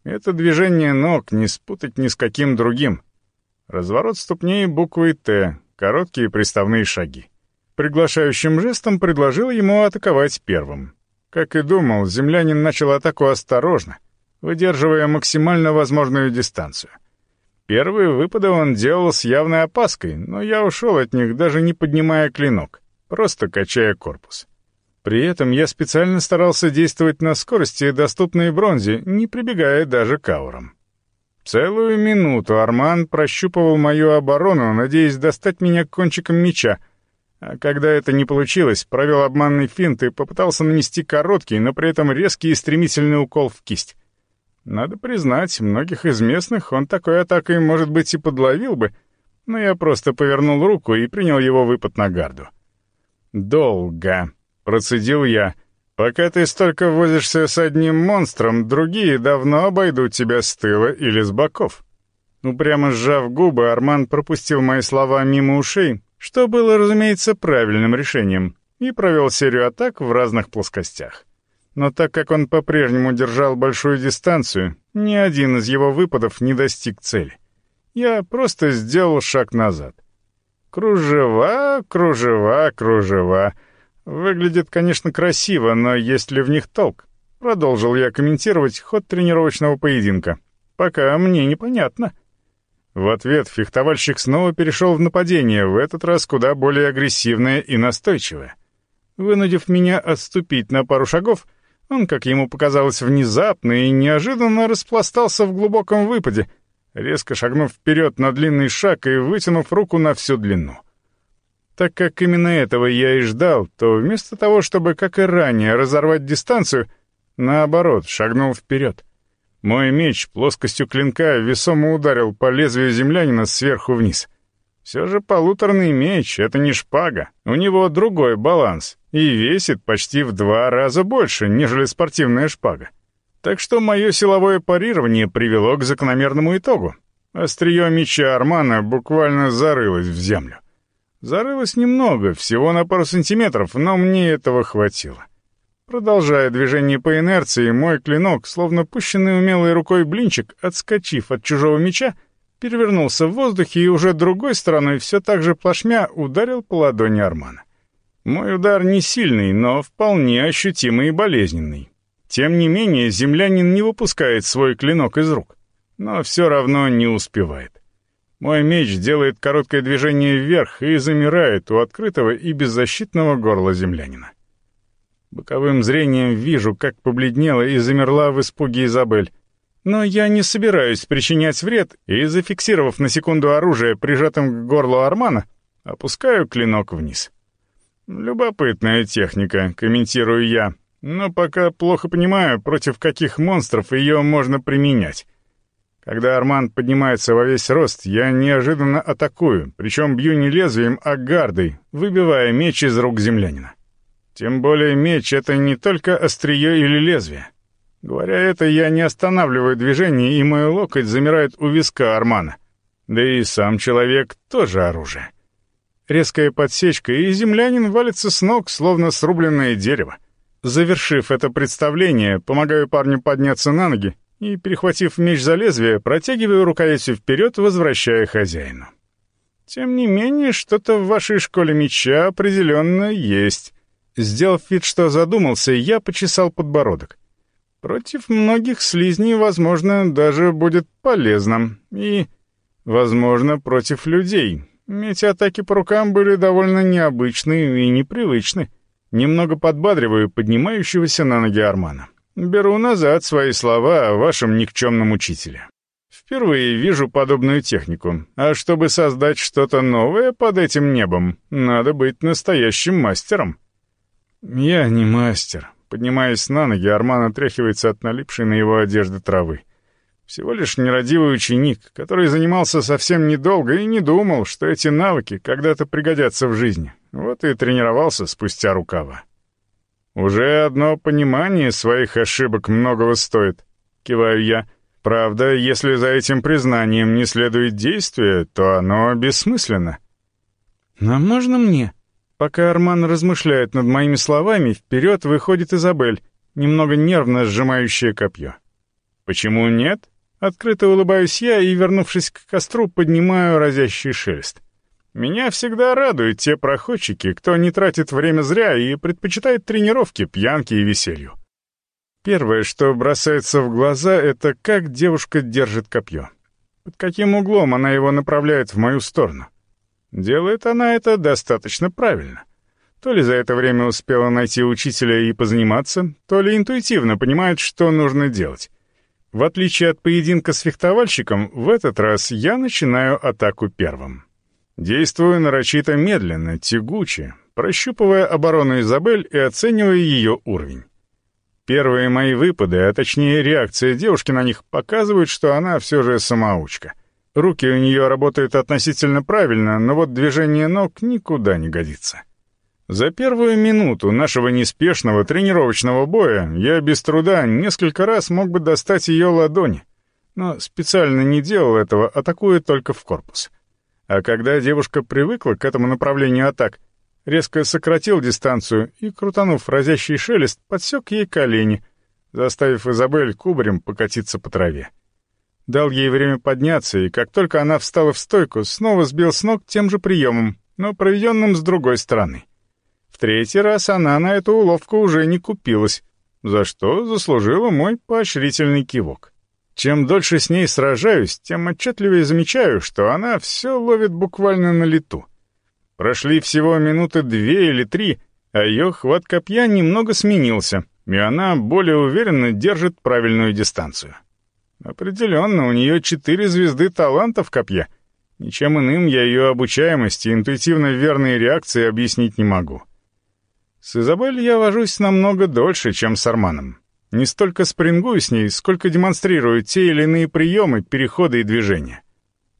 Это движение ног не спутать ни с каким другим. Разворот ступней буквой «Т», короткие приставные шаги. Приглашающим жестом предложил ему атаковать первым. Как и думал, землянин начал атаку осторожно — выдерживая максимально возможную дистанцию. Первые выпады он делал с явной опаской, но я ушел от них, даже не поднимая клинок, просто качая корпус. При этом я специально старался действовать на скорости, доступной бронзе, не прибегая даже к аурам. Целую минуту Арман прощупывал мою оборону, надеясь достать меня кончиком меча, а когда это не получилось, провел обманный финт и попытался нанести короткий, но при этом резкий и стремительный укол в кисть. Надо признать, многих из местных он такой атакой, может быть, и подловил бы, но я просто повернул руку и принял его выпад на гарду. «Долго», — процедил я. «Пока ты столько возишься с одним монстром, другие давно обойдут тебя с тыла или с боков». Упрямо сжав губы, Арман пропустил мои слова мимо ушей, что было, разумеется, правильным решением, и провел серию атак в разных плоскостях но так как он по-прежнему держал большую дистанцию, ни один из его выпадов не достиг цели. Я просто сделал шаг назад. Кружева, кружева, кружева. Выглядит, конечно, красиво, но есть ли в них толк? Продолжил я комментировать ход тренировочного поединка. Пока мне непонятно. В ответ фехтовальщик снова перешел в нападение, в этот раз куда более агрессивное и настойчивое. Вынудив меня отступить на пару шагов, он, как ему показалось, внезапно и неожиданно распластался в глубоком выпаде, резко шагнув вперед на длинный шаг и вытянув руку на всю длину. Так как именно этого я и ждал, то вместо того, чтобы, как и ранее, разорвать дистанцию, наоборот, шагнул вперед. Мой меч плоскостью клинка весомо ударил по лезвию землянина сверху вниз — все же полуторный меч — это не шпага, у него другой баланс и весит почти в два раза больше, нежели спортивная шпага. Так что мое силовое парирование привело к закономерному итогу. Острие меча Армана буквально зарылось в землю. Зарылось немного, всего на пару сантиметров, но мне этого хватило. Продолжая движение по инерции, мой клинок, словно пущенный умелой рукой блинчик, отскочив от чужого меча, перевернулся в воздухе и уже другой стороной все так же плашмя ударил по ладони Армана. Мой удар не сильный, но вполне ощутимый и болезненный. Тем не менее, землянин не выпускает свой клинок из рук, но все равно не успевает. Мой меч делает короткое движение вверх и замирает у открытого и беззащитного горла землянина. Боковым зрением вижу, как побледнела и замерла в испуге Изабель, но я не собираюсь причинять вред и, зафиксировав на секунду оружие, прижатым к горлу Армана, опускаю клинок вниз. «Любопытная техника», — комментирую я, но пока плохо понимаю, против каких монстров ее можно применять. Когда Арман поднимается во весь рост, я неожиданно атакую, причем бью не лезвием, а гардой, выбивая меч из рук землянина. Тем более меч — это не только острие или лезвие. Говоря это, я не останавливаю движение, и мой локоть замирает у виска Армана. Да и сам человек тоже оружие. Резкая подсечка, и землянин валится с ног, словно срубленное дерево. Завершив это представление, помогаю парню подняться на ноги и, перехватив меч за лезвие, протягиваю рукоятью вперед, возвращая хозяину. Тем не менее, что-то в вашей школе меча определенно есть. Сделав вид, что задумался, я почесал подбородок. Против многих слизней, возможно, даже будет полезным. И Возможно, против людей. Эти атаки по рукам были довольно необычны и непривычны. Немного подбадриваю поднимающегося на ноги Армана. Беру назад свои слова о вашем никчемном учителе. Впервые вижу подобную технику, а чтобы создать что-то новое под этим небом, надо быть настоящим мастером. Я не мастер. Поднимаясь на ноги, Арман отряхивается от налипшей на его одежды травы. Всего лишь нерадивый ученик, который занимался совсем недолго и не думал, что эти навыки когда-то пригодятся в жизни. Вот и тренировался спустя рукава. «Уже одно понимание своих ошибок многого стоит», — киваю я. «Правда, если за этим признанием не следует действие, то оно бессмысленно». «А можно мне?» Пока Арман размышляет над моими словами, вперед выходит Изабель, немного нервно сжимающая копье. «Почему нет?» Открыто улыбаюсь я и, вернувшись к костру, поднимаю разящий шелест. Меня всегда радуют те проходчики, кто не тратит время зря и предпочитает тренировки, пьянки и веселью. Первое, что бросается в глаза, это как девушка держит копье. Под каким углом она его направляет в мою сторону. Делает она это достаточно правильно. То ли за это время успела найти учителя и позаниматься, то ли интуитивно понимает, что нужно делать. В отличие от поединка с фехтовальщиком, в этот раз я начинаю атаку первым. Действую нарочито медленно, тягуче, прощупывая оборону Изабель и оценивая ее уровень. Первые мои выпады, а точнее реакция девушки на них, показывают, что она все же самоучка. Руки у нее работают относительно правильно, но вот движение ног никуда не годится. За первую минуту нашего неспешного тренировочного боя я без труда несколько раз мог бы достать ее ладони, но специально не делал этого, атакуя только в корпус. А когда девушка привыкла к этому направлению атак, резко сократил дистанцию и, крутанув разящий шелест, подсек ей колени, заставив Изабель кубарем покатиться по траве. Дал ей время подняться, и как только она встала в стойку, снова сбил с ног тем же приемом, но проведенным с другой стороны. В третий раз она на эту уловку уже не купилась, за что заслужила мой поощрительный кивок. Чем дольше с ней сражаюсь, тем отчетливее замечаю, что она все ловит буквально на лету. Прошли всего минуты две или три, а ее хват копья немного сменился, и она более уверенно держит правильную дистанцию. Определенно, у нее четыре звезды талантов копья. Ничем иным я ее обучаемость и интуитивно верные реакции объяснить не могу. С Изабель я вожусь намного дольше, чем с Арманом. Не столько спрингую с ней, сколько демонстрирую те или иные приемы, переходы и движения.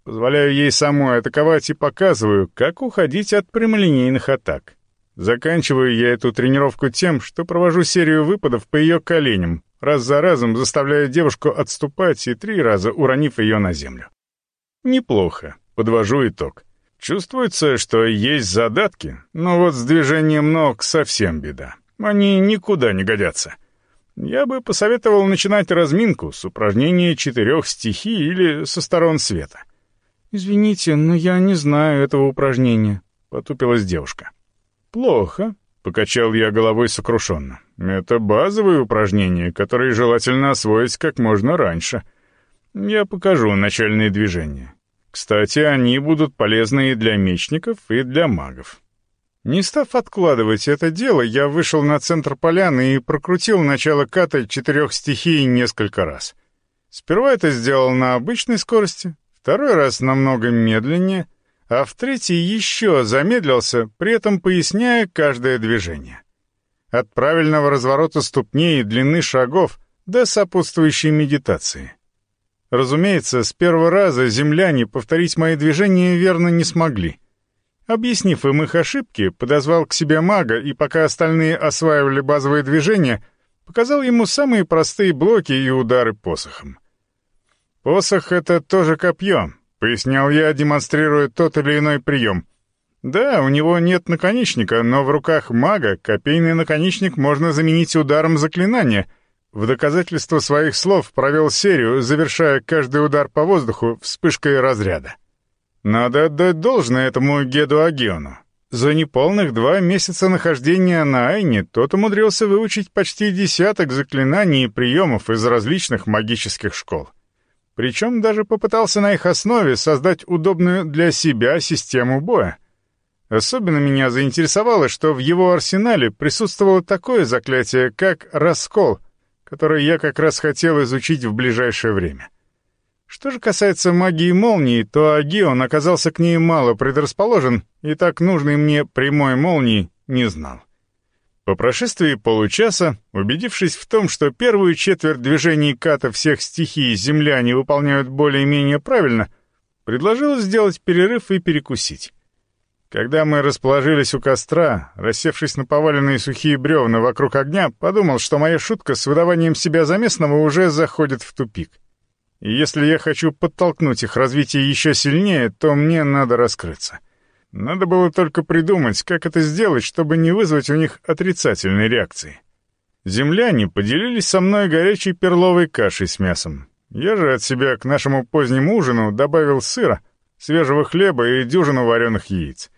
Позволяю ей самой атаковать и показываю, как уходить от прямолинейных атак. Заканчиваю я эту тренировку тем, что провожу серию выпадов по ее коленям, раз за разом заставляя девушку отступать и три раза уронив ее на землю. Неплохо. Подвожу итог. Чувствуется, что есть задатки, но вот с движением ног совсем беда. Они никуда не годятся. Я бы посоветовал начинать разминку с упражнения четырех стихий или со сторон света. «Извините, но я не знаю этого упражнения», — потупилась девушка. «Плохо», — покачал я головой сокрушенно. «Это базовые упражнения, которые желательно освоить как можно раньше. Я покажу начальные движения. Кстати, они будут полезны и для мечников, и для магов. Не став откладывать это дело, я вышел на центр поляны и прокрутил начало ката четырех стихий несколько раз. Сперва это сделал на обычной скорости, второй раз намного медленнее, а в третий еще замедлился, при этом поясняя каждое движение. От правильного разворота ступней и длины шагов до сопутствующей медитации. Разумеется, с первого раза земляне повторить мои движения верно не смогли — Объяснив им их ошибки, подозвал к себе мага и пока остальные осваивали базовые движения, показал ему самые простые блоки и удары посохом. «Посох — это тоже копье», — пояснял я, демонстрируя тот или иной прием. «Да, у него нет наконечника, но в руках мага копейный наконечник можно заменить ударом заклинания». В доказательство своих слов провел серию, завершая каждый удар по воздуху вспышкой разряда. Надо отдать должное этому Геду Агиону. За неполных два месяца нахождения на Айне тот умудрился выучить почти десяток заклинаний и приемов из различных магических школ. Причем даже попытался на их основе создать удобную для себя систему боя. Особенно меня заинтересовало, что в его арсенале присутствовало такое заклятие, как «раскол», которое я как раз хотел изучить в ближайшее время. Что же касается магии молнии, то Агион оказался к ней мало предрасположен, и так нужной мне прямой молнии не знал. По прошествии получаса, убедившись в том, что первую четверть движений ката всех стихий земляне выполняют более-менее правильно, предложил сделать перерыв и перекусить. Когда мы расположились у костра, рассевшись на поваленные сухие бревна вокруг огня, подумал, что моя шутка с выдаванием себя за местного уже заходит в тупик. И если я хочу подтолкнуть их развитие еще сильнее, то мне надо раскрыться. Надо было только придумать, как это сделать, чтобы не вызвать у них отрицательной реакции. Земляне поделились со мной горячей перловой кашей с мясом. Я же от себя к нашему позднему ужину добавил сыра, свежего хлеба и дюжину вареных яиц.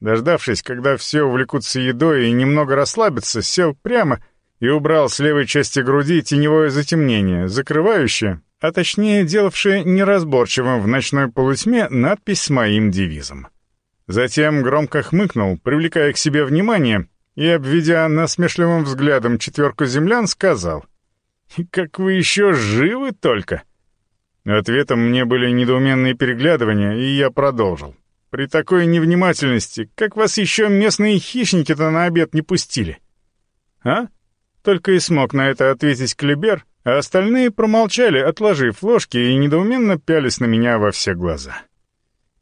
Дождавшись, когда все увлекутся едой и немного расслабятся, сел прямо и убрал с левой части груди теневое затемнение, закрывающее, а точнее делавшее неразборчивым в ночной полутьме надпись с моим девизом. Затем громко хмыкнул, привлекая к себе внимание, и, обведя насмешливым взглядом четверку землян, сказал «Как вы еще живы только!» Ответом мне были недоуменные переглядывания, и я продолжил. «При такой невнимательности, как вас еще местные хищники-то на обед не пустили?» «А?» Только и смог на это ответить Клебер, а остальные промолчали, отложив ложки и недоуменно пялись на меня во все глаза.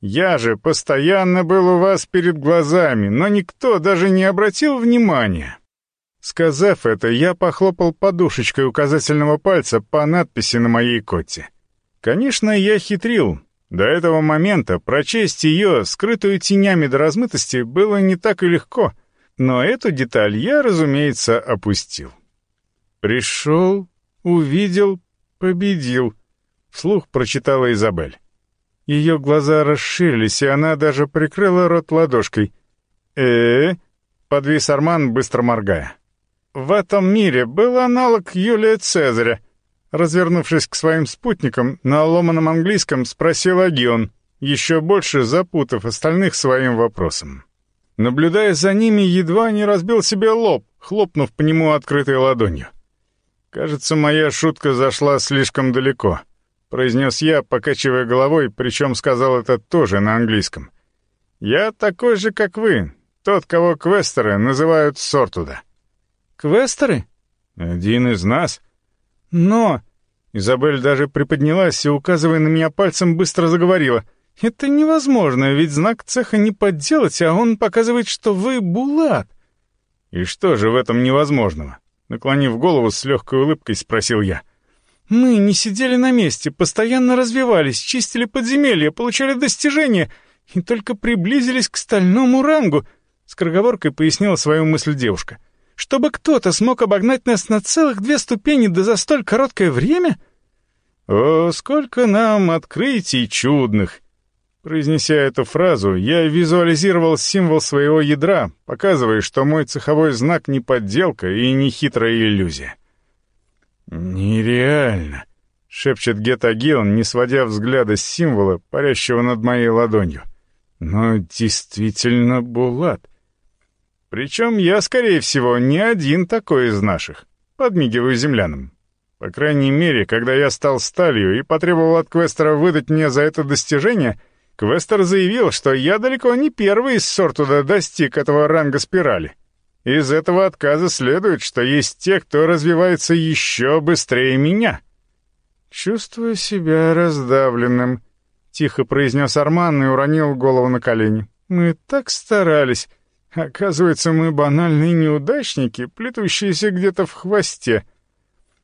Я же постоянно был у вас перед глазами, но никто даже не обратил внимания. Сказав это, я похлопал подушечкой указательного пальца по надписи на моей коте. Конечно, я хитрил. До этого момента прочесть ее, скрытую тенями до размытости, было не так и легко, но эту деталь я, разумеется, опустил. «Пришел, увидел, победил», — вслух прочитала Изабель. Ее глаза расширились, и она даже прикрыла рот ладошкой. э, -э, подвис Арман, быстро моргая. «В этом мире был аналог Юлия Цезаря». Развернувшись к своим спутникам, на ломаном английском спросил Агион, еще больше запутав остальных своим вопросом. Наблюдая за ними, едва не разбил себе лоб, хлопнув по нему открытой ладонью. Кажется, моя шутка зашла слишком далеко. — произнес я, покачивая головой, причем сказал это тоже на английском. «Я такой же, как вы, тот, кого квестеры называют Сортуда». «Квестеры?» «Один из нас». «Но...» Изабель даже приподнялась и, указывая на меня пальцем, быстро заговорила. «Это невозможно, ведь знак цеха не подделать, а он показывает, что вы Булат». «И что же в этом невозможного?» Наклонив голову с легкой улыбкой, спросил я. Мы не сидели на месте, постоянно развивались, чистили подземелья, получали достижения и только приблизились к стальному рангу, — скороговоркой пояснила свою мысль девушка. Чтобы кто-то смог обогнать нас на целых две ступени да за столь короткое время? О, сколько нам открытий чудных! Произнеся эту фразу, я визуализировал символ своего ядра, показывая, что мой цеховой знак не подделка и не хитрая иллюзия. «Нереально!» — шепчет Гетагион, не сводя взгляда с символа, парящего над моей ладонью. «Но действительно Булат!» «Причем я, скорее всего, не один такой из наших», — подмигиваю землянам. По крайней мере, когда я стал сталью и потребовал от Квестера выдать мне за это достижение, Квестер заявил, что я далеко не первый из сортуда достиг этого ранга спирали. Из этого отказа следует, что есть те, кто развивается еще быстрее меня. «Чувствую себя раздавленным», — тихо произнес Арман и уронил голову на колени. «Мы так старались. Оказывается, мы банальные неудачники, плетущиеся где-то в хвосте».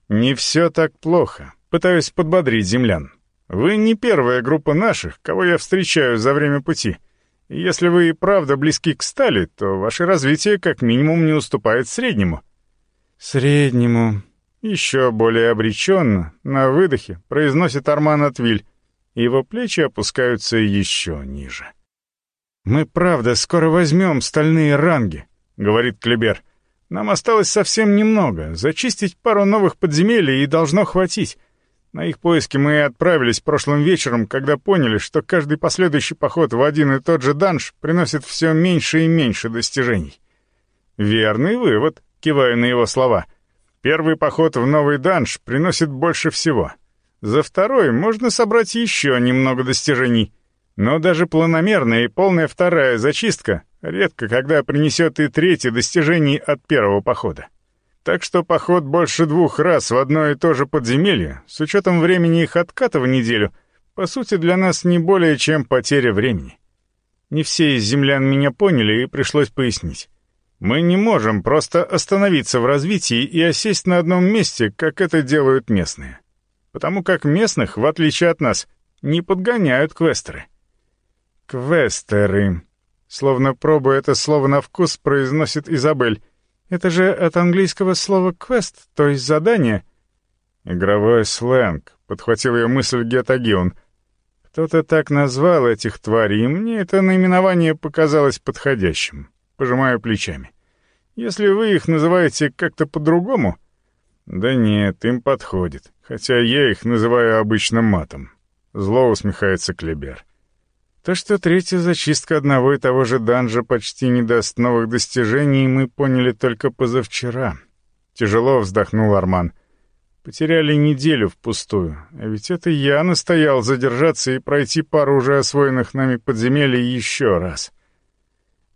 «Не все так плохо», — пытаюсь подбодрить землян. «Вы не первая группа наших, кого я встречаю за время пути». Если вы и правда близки к стали, то ваше развитие как минимум не уступает среднему». «Среднему», еще более обреченно, на выдохе, произносит Арман Атвиль, его плечи опускаются еще ниже. «Мы правда скоро возьмем стальные ранги», — говорит Клебер. «Нам осталось совсем немного, зачистить пару новых подземелий и должно хватить. На их поиски мы и отправились прошлым вечером, когда поняли, что каждый последующий поход в один и тот же данж приносит все меньше и меньше достижений. Верный вывод, киваю на его слова. Первый поход в новый данж приносит больше всего. За второй можно собрать еще немного достижений. Но даже планомерная и полная вторая зачистка редко когда принесет и третье достижений от первого похода. Так что поход больше двух раз в одно и то же подземелье, с учетом времени их отката в неделю, по сути для нас не более чем потеря времени. Не все из землян меня поняли и пришлось пояснить. Мы не можем просто остановиться в развитии и осесть на одном месте, как это делают местные. Потому как местных, в отличие от нас, не подгоняют квестеры. Квестеры. Словно пробуя это слово на вкус, произносит Изабель. Это же от английского слова «квест», то есть «задание». «Игровой сленг», — подхватил ее мысль Гетагион. «Кто-то так назвал этих тварей, и мне это наименование показалось подходящим. Пожимаю плечами. Если вы их называете как-то по-другому...» «Да нет, им подходит, хотя я их называю обычно матом». Зло усмехается Клебер. То, что третья зачистка одного и того же данжа почти не даст новых достижений, мы поняли только позавчера. Тяжело вздохнул Арман. Потеряли неделю впустую, а ведь это я настоял задержаться и пройти пару уже освоенных нами подземелий еще раз.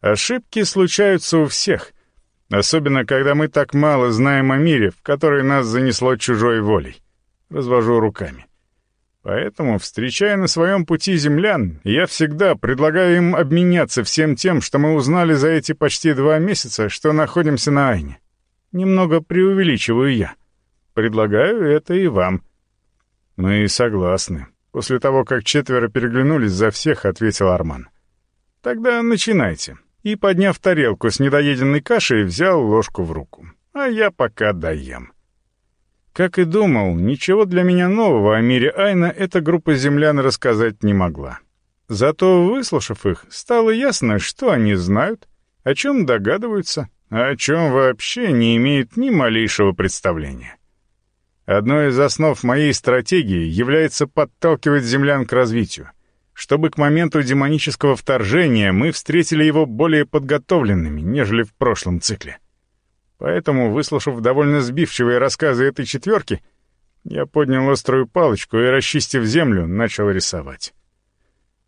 Ошибки случаются у всех, особенно когда мы так мало знаем о мире, в который нас занесло чужой волей. Развожу руками. Поэтому, встречая на своем пути землян, я всегда предлагаю им обменяться всем тем, что мы узнали за эти почти два месяца, что находимся на Айне. Немного преувеличиваю я. Предлагаю это и вам. Мы согласны. После того, как четверо переглянулись за всех, ответил Арман. Тогда начинайте. И, подняв тарелку с недоеденной кашей, взял ложку в руку. А я пока доем. Как и думал, ничего для меня нового о мире Айна эта группа землян рассказать не могла. Зато, выслушав их, стало ясно, что они знают, о чем догадываются, а о чем вообще не имеют ни малейшего представления. Одной из основ моей стратегии является подталкивать землян к развитию, чтобы к моменту демонического вторжения мы встретили его более подготовленными, нежели в прошлом цикле. Поэтому, выслушав довольно сбивчивые рассказы этой четверки, я поднял острую палочку и, расчистив землю, начал рисовать.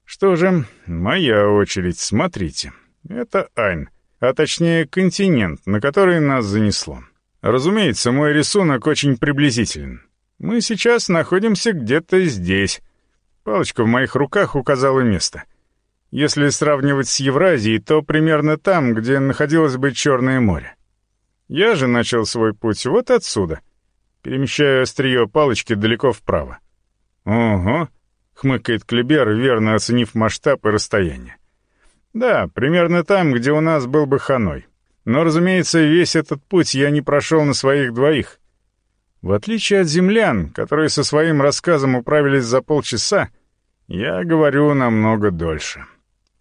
Что же, моя очередь, смотрите. Это Айн, а точнее континент, на который нас занесло. Разумеется, мой рисунок очень приблизителен. Мы сейчас находимся где-то здесь. Палочка в моих руках указала место. Если сравнивать с Евразией, то примерно там, где находилось бы Черное море. Я же начал свой путь вот отсюда, перемещая острие палочки далеко вправо. «Ого!» — хмыкает Клебер, верно оценив масштаб и расстояние. «Да, примерно там, где у нас был бы Ханой. Но, разумеется, весь этот путь я не прошел на своих двоих. В отличие от землян, которые со своим рассказом управились за полчаса, я говорю намного дольше.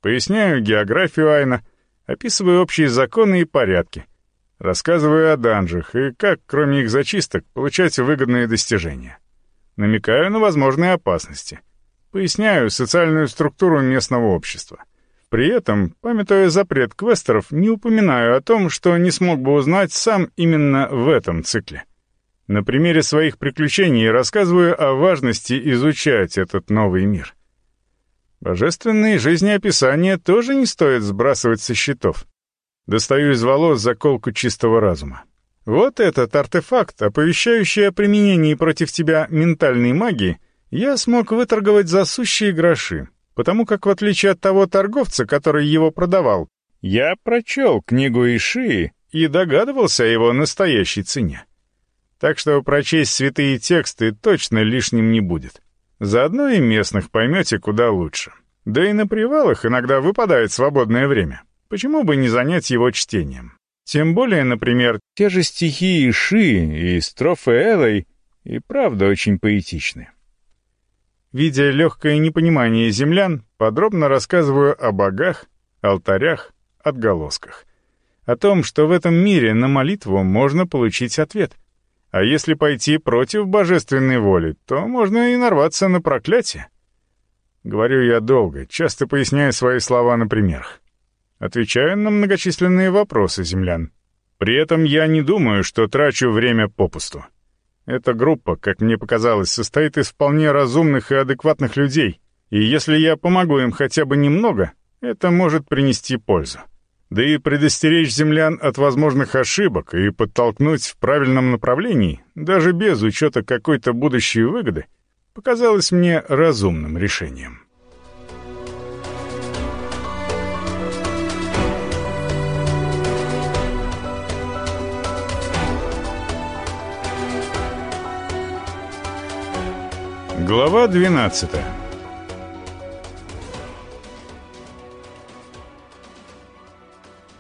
Поясняю географию Айна, описываю общие законы и порядки, Рассказываю о данжах и как, кроме их зачисток, получать выгодные достижения. Намекаю на возможные опасности. Поясняю социальную структуру местного общества. При этом, памятуя запрет квестеров, не упоминаю о том, что не смог бы узнать сам именно в этом цикле. На примере своих приключений рассказываю о важности изучать этот новый мир. Божественные жизнеописания тоже не стоит сбрасывать со счетов. Достаю из волос заколку чистого разума. Вот этот артефакт, оповещающий о применении против тебя ментальной магии, я смог выторговать за сущие гроши, потому как, в отличие от того торговца, который его продавал, я прочел книгу Ишии и догадывался о его настоящей цене. Так что прочесть святые тексты точно лишним не будет. Заодно и местных поймете куда лучше. Да и на привалах иногда выпадает свободное время. Почему бы не занять его чтением? Тем более, например, те же стихи Иши и строфы Элой и правда очень поэтичны. Видя легкое непонимание землян, подробно рассказываю о богах, алтарях, отголосках. О том, что в этом мире на молитву можно получить ответ. А если пойти против божественной воли, то можно и нарваться на проклятие. Говорю я долго, часто поясняя свои слова на примерах. Отвечаю на многочисленные вопросы землян. При этом я не думаю, что трачу время попусту. Эта группа, как мне показалось, состоит из вполне разумных и адекватных людей, и если я помогу им хотя бы немного, это может принести пользу. Да и предостеречь землян от возможных ошибок и подтолкнуть в правильном направлении, даже без учета какой-то будущей выгоды, показалось мне разумным решением. Глава 12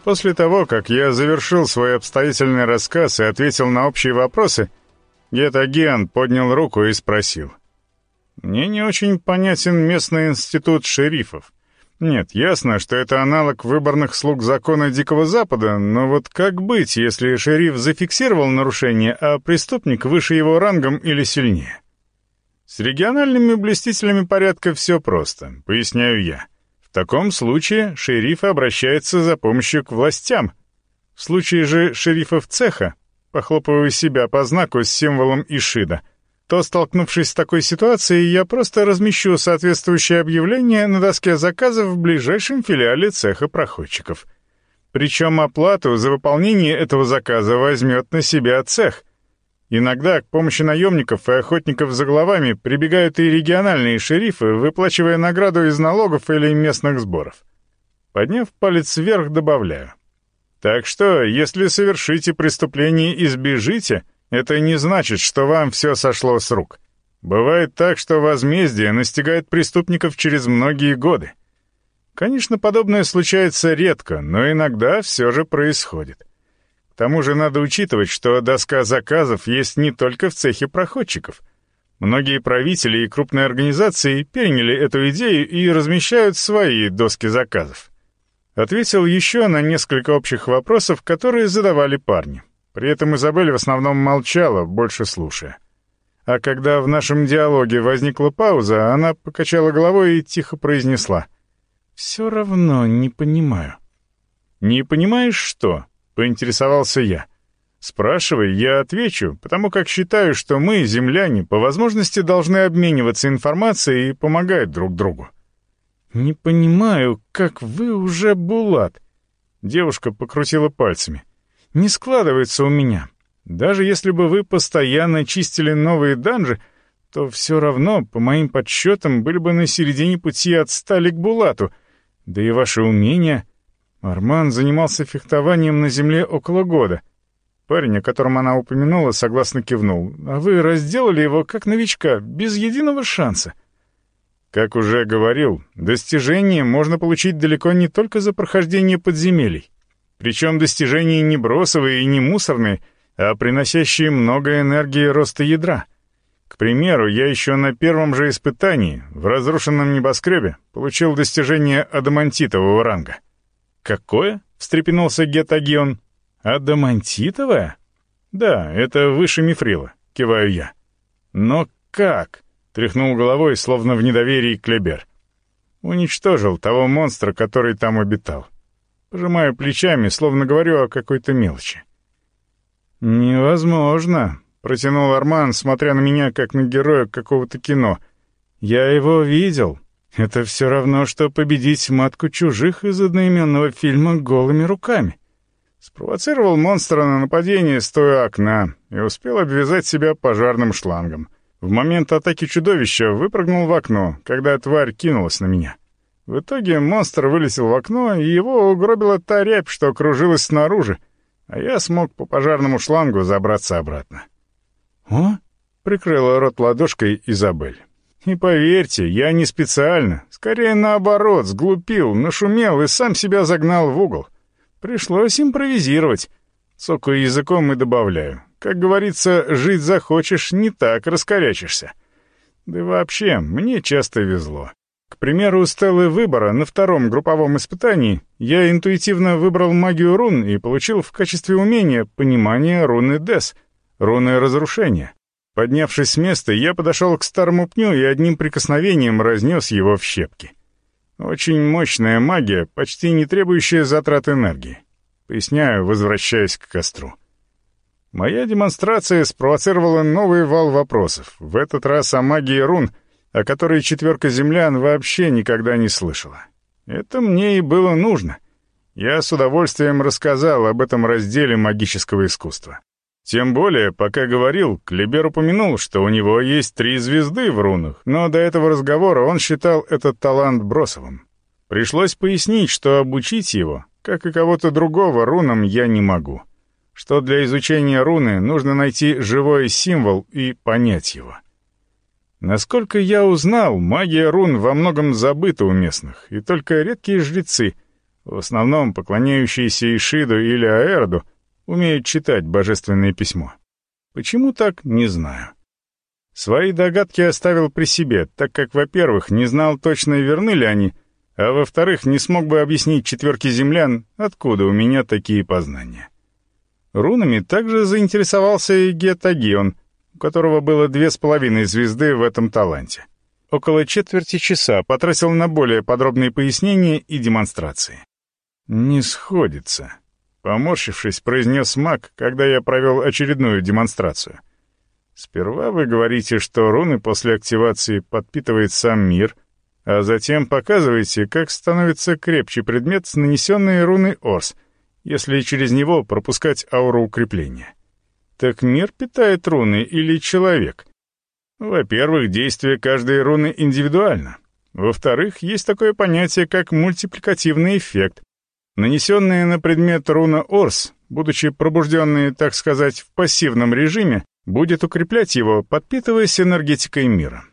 После того, как я завершил свой обстоятельный рассказ и ответил на общие вопросы, Гетагиан поднял руку и спросил. «Мне не очень понятен местный институт шерифов. Нет, ясно, что это аналог выборных слуг закона Дикого Запада, но вот как быть, если шериф зафиксировал нарушение, а преступник выше его рангом или сильнее?» «С региональными блестителями порядка все просто, поясняю я. В таком случае шериф обращается за помощью к властям. В случае же шерифов цеха, похлопывая себя по знаку с символом Ишида, то, столкнувшись с такой ситуацией, я просто размещу соответствующее объявление на доске заказов в ближайшем филиале цеха проходчиков. Причем оплату за выполнение этого заказа возьмет на себя цех, Иногда к помощи наемников и охотников за головами прибегают и региональные шерифы, выплачивая награду из налогов или местных сборов. Подняв палец вверх, добавляю. Так что, если совершите преступление и сбежите, это не значит, что вам все сошло с рук. Бывает так, что возмездие настигает преступников через многие годы. Конечно, подобное случается редко, но иногда все же происходит тому же надо учитывать, что доска заказов есть не только в цехе проходчиков. Многие правители и крупные организации переняли эту идею и размещают свои доски заказов. Ответил еще на несколько общих вопросов, которые задавали парни. При этом Изабель в основном молчала, больше слушая. А когда в нашем диалоге возникла пауза, она покачала головой и тихо произнесла. «Все равно не понимаю». «Не понимаешь, что?» Поинтересовался я. Спрашивай, я отвечу, потому как считаю, что мы, земляне, по возможности должны обмениваться информацией и помогать друг другу. «Не понимаю, как вы уже Булат?» Девушка покрутила пальцами. «Не складывается у меня. Даже если бы вы постоянно чистили новые данжи, то все равно, по моим подсчетам, были бы на середине пути от стали к Булату. Да и ваши умения...» Арман занимался фехтованием на земле около года. Парень, о котором она упомянула, согласно кивнул. А вы разделали его как новичка, без единого шанса. Как уже говорил, достижения можно получить далеко не только за прохождение подземелий. Причем достижения не бросовые и не мусорные, а приносящие много энергии роста ядра. К примеру, я еще на первом же испытании, в разрушенном небоскребе, получил достижение адамантитового ранга — «Какое?» — встрепенулся Гетагион. «Адамантитовое?» «Да, это выше мифрила», — киваю я. «Но как?» — тряхнул головой, словно в недоверии Клебер. «Уничтожил того монстра, который там обитал. Пожимаю плечами, словно говорю о какой-то мелочи». «Невозможно», — протянул Арман, смотря на меня, как на героя какого-то кино. «Я его видел. Это все равно, что победить матку чужих из одноименного фильма голыми руками. Спровоцировал монстра на нападение, стоя окна, и успел обвязать себя пожарным шлангом. В момент атаки чудовища выпрыгнул в окно, когда тварь кинулась на меня. В итоге монстр вылетел в окно, и его угробила та рябь, что кружилась снаружи, а я смог по пожарному шлангу забраться обратно. «О!» — прикрыла рот ладошкой Изабель. И поверьте, я не специально, скорее наоборот, сглупил, нашумел и сам себя загнал в угол. Пришлось импровизировать. Цокаю языком и добавляю. Как говорится, жить захочешь, не так раскорячишься. Да вообще, мне часто везло. К примеру, у Стеллы выбора на втором групповом испытании я интуитивно выбрал магию рун и получил в качестве умения понимание руны Дес, руны разрушения. Поднявшись с места, я подошел к старому пню и одним прикосновением разнес его в щепки. Очень мощная магия, почти не требующая затрат энергии. Поясняю, возвращаясь к костру. Моя демонстрация спровоцировала новый вал вопросов, в этот раз о магии рун, о которой четверка землян вообще никогда не слышала. Это мне и было нужно. Я с удовольствием рассказал об этом разделе магического искусства. Тем более, пока говорил, Клебер упомянул, что у него есть три звезды в рунах, но до этого разговора он считал этот талант бросовым. Пришлось пояснить, что обучить его, как и кого-то другого, рунам я не могу. Что для изучения руны нужно найти живой символ и понять его. Насколько я узнал, магия рун во многом забыта у местных, и только редкие жрецы, в основном поклоняющиеся Ишиду или Аэрду, умеют читать божественное письмо. Почему так, не знаю. Свои догадки оставил при себе, так как, во-первых, не знал точно, верны ли они, а во-вторых, не смог бы объяснить четверке землян, откуда у меня такие познания. Рунами также заинтересовался и Гетагион, у которого было две с половиной звезды в этом таланте. Около четверти часа потратил на более подробные пояснения и демонстрации. «Не сходится», Поморщившись, произнес маг, когда я провел очередную демонстрацию. Сперва вы говорите, что руны после активации подпитывает сам мир, а затем показываете, как становится крепче предмет с нанесенной руной Орс, если через него пропускать ауру укрепления. Так мир питает руны или человек? Во-первых, действие каждой руны индивидуально. Во-вторых, есть такое понятие, как мультипликативный эффект, Нанесенные на предмет руна Орс, будучи пробужденные, так сказать, в пассивном режиме, будет укреплять его, подпитываясь энергетикой мира.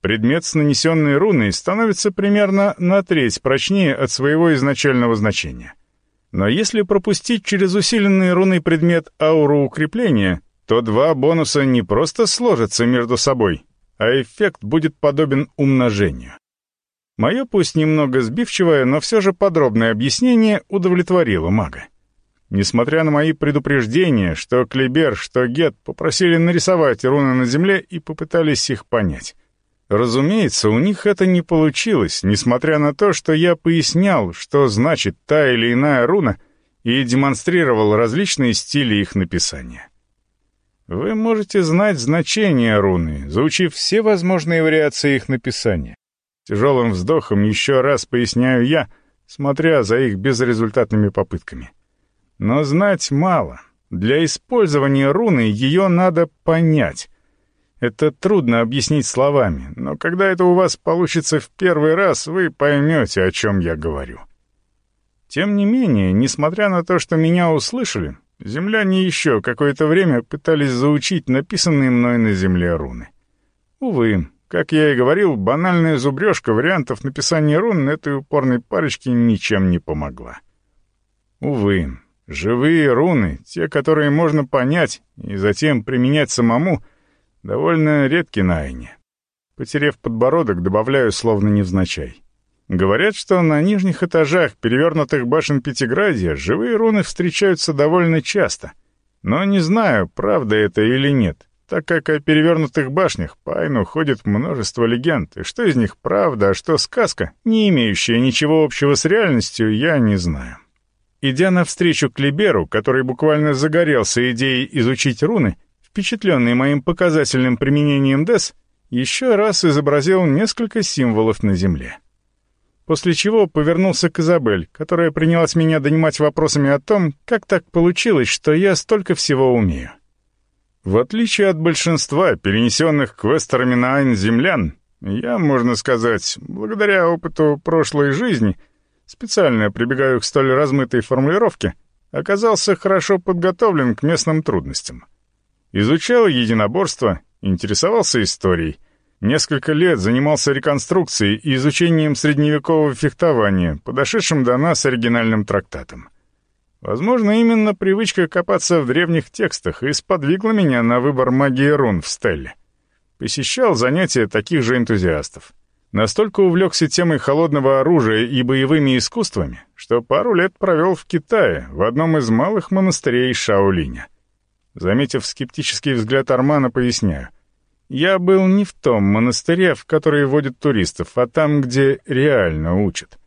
Предмет с нанесенной руной становится примерно на треть прочнее от своего изначального значения. Но если пропустить через усиленный руной предмет ауру укрепления, то два бонуса не просто сложатся между собой, а эффект будет подобен умножению. Мое пусть немного сбивчивое, но все же подробное объяснение удовлетворило мага. Несмотря на мои предупреждения, что Клебер, что Гет попросили нарисовать руны на земле и попытались их понять. Разумеется, у них это не получилось, несмотря на то, что я пояснял, что значит та или иная руна, и демонстрировал различные стили их написания. Вы можете знать значение руны, заучив все возможные вариации их написания. Тяжелым вздохом еще раз поясняю я, смотря за их безрезультатными попытками. Но знать мало. Для использования руны ее надо понять. Это трудно объяснить словами, но когда это у вас получится в первый раз, вы поймете, о чем я говорю. Тем не менее, несмотря на то, что меня услышали, земляне еще какое-то время пытались заучить написанные мной на земле руны. Увы, как я и говорил, банальная зубрежка вариантов написания рун этой упорной парочке ничем не помогла. Увы, живые руны, те, которые можно понять и затем применять самому, довольно редки на Айне. Потерев подбородок, добавляю словно невзначай. Говорят, что на нижних этажах перевернутых башен Пятиградия живые руны встречаются довольно часто. Но не знаю, правда это или нет так как о перевернутых башнях по Айну ходит множество легенд, и что из них правда, а что сказка, не имеющая ничего общего с реальностью, я не знаю. Идя навстречу к Либеру, который буквально загорелся идеей изучить руны, впечатленный моим показательным применением ДЭС, еще раз изобразил несколько символов на земле. После чего повернулся к Изабель, которая принялась меня донимать вопросами о том, как так получилось, что я столько всего умею. В отличие от большинства перенесенных квестерами на Айн землян, я, можно сказать, благодаря опыту прошлой жизни, специально прибегаю к столь размытой формулировке, оказался хорошо подготовлен к местным трудностям. Изучал единоборство, интересовался историей, несколько лет занимался реконструкцией и изучением средневекового фехтования, подошедшим до нас оригинальным трактатом. Возможно, именно привычка копаться в древних текстах и сподвигла меня на выбор магии рун в Стелле. Посещал занятия таких же энтузиастов. Настолько увлекся темой холодного оружия и боевыми искусствами, что пару лет провел в Китае, в одном из малых монастырей Шаолиня. Заметив скептический взгляд Армана, поясняю. «Я был не в том монастыре, в который водят туристов, а там, где реально учат.